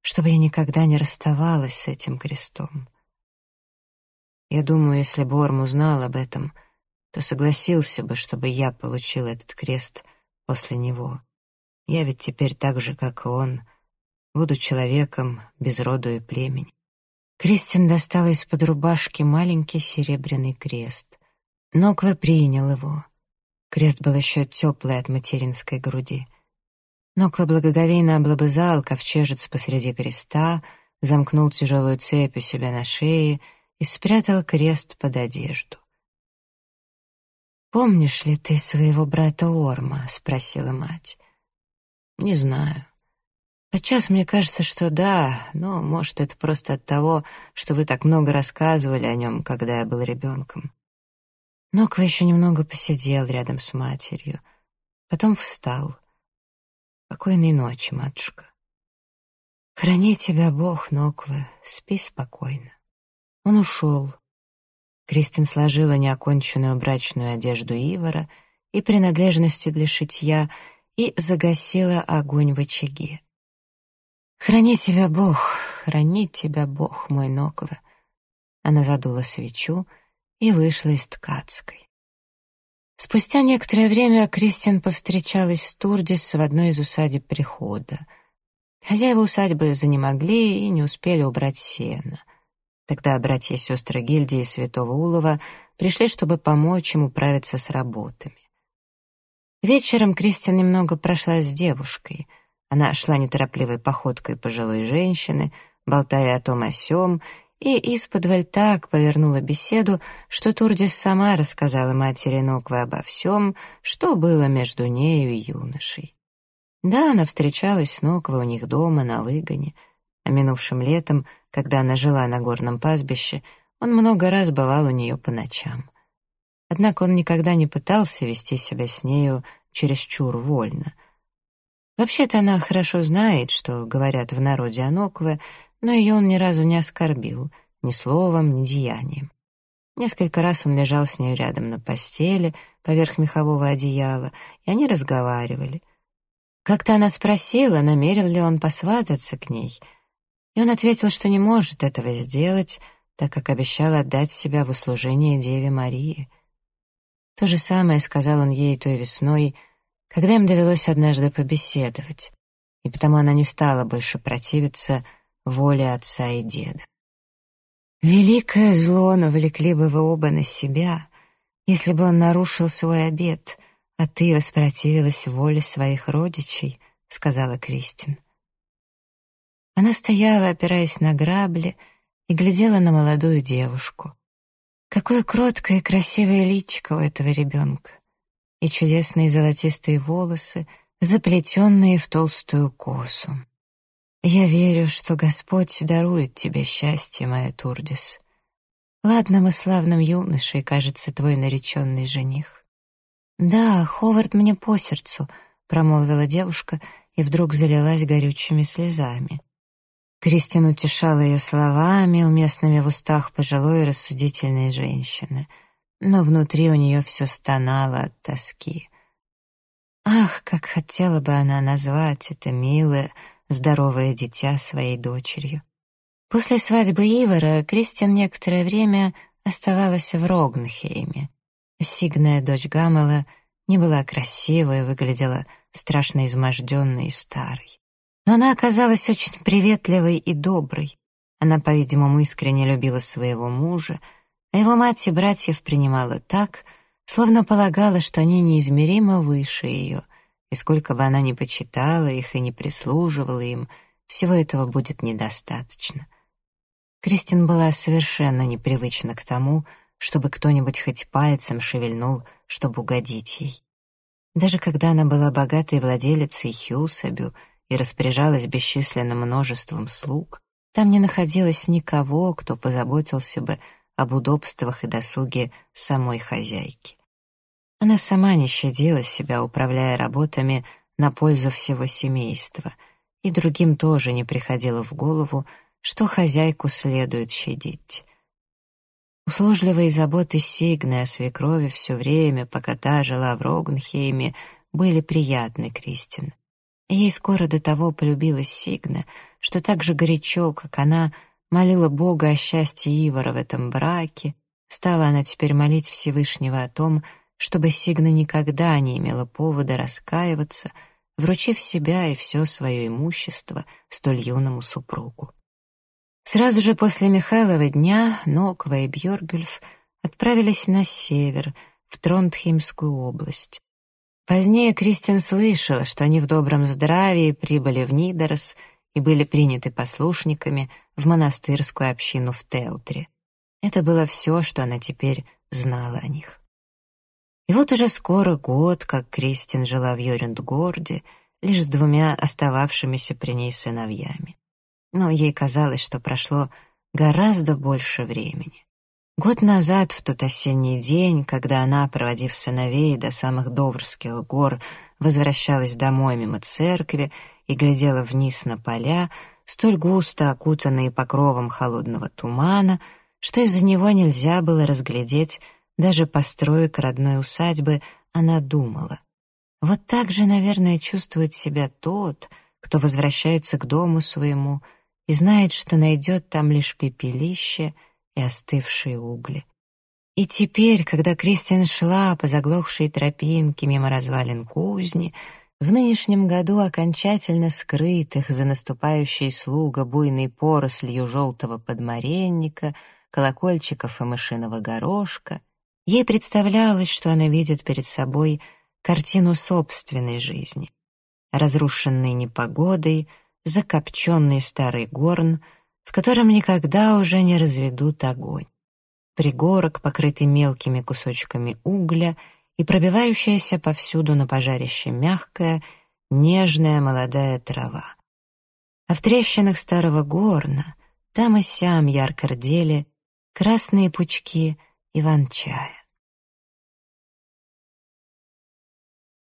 чтобы я никогда не расставалась с этим крестом». Я думаю, если бы Орм узнал об этом, то согласился бы, чтобы я получил этот крест после него. Я ведь теперь так же, как и он, буду человеком без роду и племени. Кристин достала из-под рубашки маленький серебряный крест. Ноква принял его. Крест был еще теплый от материнской груди. Ноква благоговейно облобызал ковчежец посреди креста, замкнул тяжелую цепь у себя на шее — и спрятал крест под одежду. «Помнишь ли ты своего брата Орма?» — спросила мать. «Не знаю. Подчас мне кажется, что да, но, может, это просто от того, что вы так много рассказывали о нем, когда я был ребенком». Ноква еще немного посидел рядом с матерью, потом встал. «Спокойной ночи, матушка». «Храни тебя Бог, Ноква, спи спокойно». Он ушел. Кристин сложила неоконченную брачную одежду Ивара и принадлежности для шитья и загасила огонь в очаге. «Храни тебя Бог, храни тебя Бог, мой Нокова!» Она задула свечу и вышла из ткацкой. Спустя некоторое время Кристин повстречалась с Турдис в одной из усадеб прихода. Хозяева усадьбы занемогли и не успели убрать сено. Тогда братья и сестры гильдии Святого Улова пришли, чтобы помочь ему управиться с работами. Вечером Кристин немного прошла с девушкой. Она шла неторопливой походкой пожилой женщины, болтая о том о сём, и из-под так повернула беседу, что Турдис сама рассказала матери Ноквы обо всем, что было между нею и юношей. Да, она встречалась с Ноквой у них дома на выгоне — а минувшим летом, когда она жила на горном пастбище, он много раз бывал у нее по ночам. Однако он никогда не пытался вести себя с нею чересчур вольно. Вообще-то она хорошо знает, что говорят в народе о Нокве, но ее он ни разу не оскорбил, ни словом, ни деянием. Несколько раз он лежал с ней рядом на постели, поверх мехового одеяла, и они разговаривали. Как-то она спросила, намерен ли он посвататься к ней — и он ответил, что не может этого сделать, так как обещал отдать себя в услужение Деве Марии. То же самое сказал он ей той весной, когда им довелось однажды побеседовать, и потому она не стала больше противиться воле отца и деда. Великое зло навлекли бы вы оба на себя, если бы он нарушил свой обет, а ты воспротивилась воле своих родичей, — сказала Кристин. Она стояла, опираясь на грабли, и глядела на молодую девушку. Какое кроткое и красивое личико у этого ребенка. И чудесные золотистые волосы, заплетенные в толстую косу. Я верю, что Господь дарует тебе счастье, моя Турдис. Ладно, мы славным юношей, кажется, твой нареченный жених. Да, Ховард мне по сердцу, промолвила девушка и вдруг залилась горючими слезами. Кристин утешала ее словами, уместными в устах пожилой и рассудительной женщины, но внутри у нее все стонало от тоски. Ах, как хотела бы она назвать это милое, здоровое дитя своей дочерью. После свадьбы Ивара Кристин некоторое время оставалась в Рогнхейме. Сигная дочь Гамела не была красивой, выглядела страшно изможденной и старой. Но она оказалась очень приветливой и доброй. Она, по-видимому, искренне любила своего мужа, его мать и братьев принимала так, словно полагала, что они неизмеримо выше ее, и сколько бы она ни почитала их и не прислуживала им, всего этого будет недостаточно. Кристин была совершенно непривычна к тому, чтобы кто-нибудь хоть пальцем шевельнул, чтобы угодить ей. Даже когда она была богатой владелицей Хьюсабю и распоряжалась бесчисленным множеством слуг, там не находилось никого, кто позаботился бы об удобствах и досуге самой хозяйки. Она сама не щадила себя, управляя работами на пользу всего семейства, и другим тоже не приходило в голову, что хозяйку следует щадить. Услужливые заботы Сигны о свекрови все время, пока та жила в Рогнхейме, были приятны Кристин. Ей скоро до того полюбилась Сигна, что так же горячо, как она молила Бога о счастье Ивара в этом браке, стала она теперь молить Всевышнего о том, чтобы Сигна никогда не имела повода раскаиваться, вручив себя и все свое имущество столь юному супругу. Сразу же после Михайлова дня Ноква и Бьоргюльф отправились на север, в Тронтхеймскую область. Позднее Кристин слышала, что они в добром здравии прибыли в Нидерс и были приняты послушниками в монастырскую общину в Теутре. Это было все, что она теперь знала о них. И вот уже скоро год, как Кристин жила в Йорюндгорде, лишь с двумя остававшимися при ней сыновьями. Но ей казалось, что прошло гораздо больше времени. Год назад, в тот осенний день, когда она, проводив сыновей до самых Доврских гор, возвращалась домой мимо церкви и глядела вниз на поля, столь густо окутанные покровом холодного тумана, что из-за него нельзя было разглядеть даже построек родной усадьбы, она думала. Вот так же, наверное, чувствует себя тот, кто возвращается к дому своему и знает, что найдет там лишь пепелище — и остывшие угли. И теперь, когда Кристин шла по заглохшей тропинке мимо развалин кузни, в нынешнем году окончательно скрытых за наступающей слуга буйной порослью желтого подмаренника, колокольчиков и мышиного горошка, ей представлялось, что она видит перед собой картину собственной жизни. Разрушенный непогодой, закопченный старый горн — в котором никогда уже не разведут огонь. Пригорок, покрытый мелкими кусочками угля и пробивающаяся повсюду на пожарище мягкая, нежная молодая трава. А в трещинах старого горна там и сям ярко рдели красные пучки иван-чая.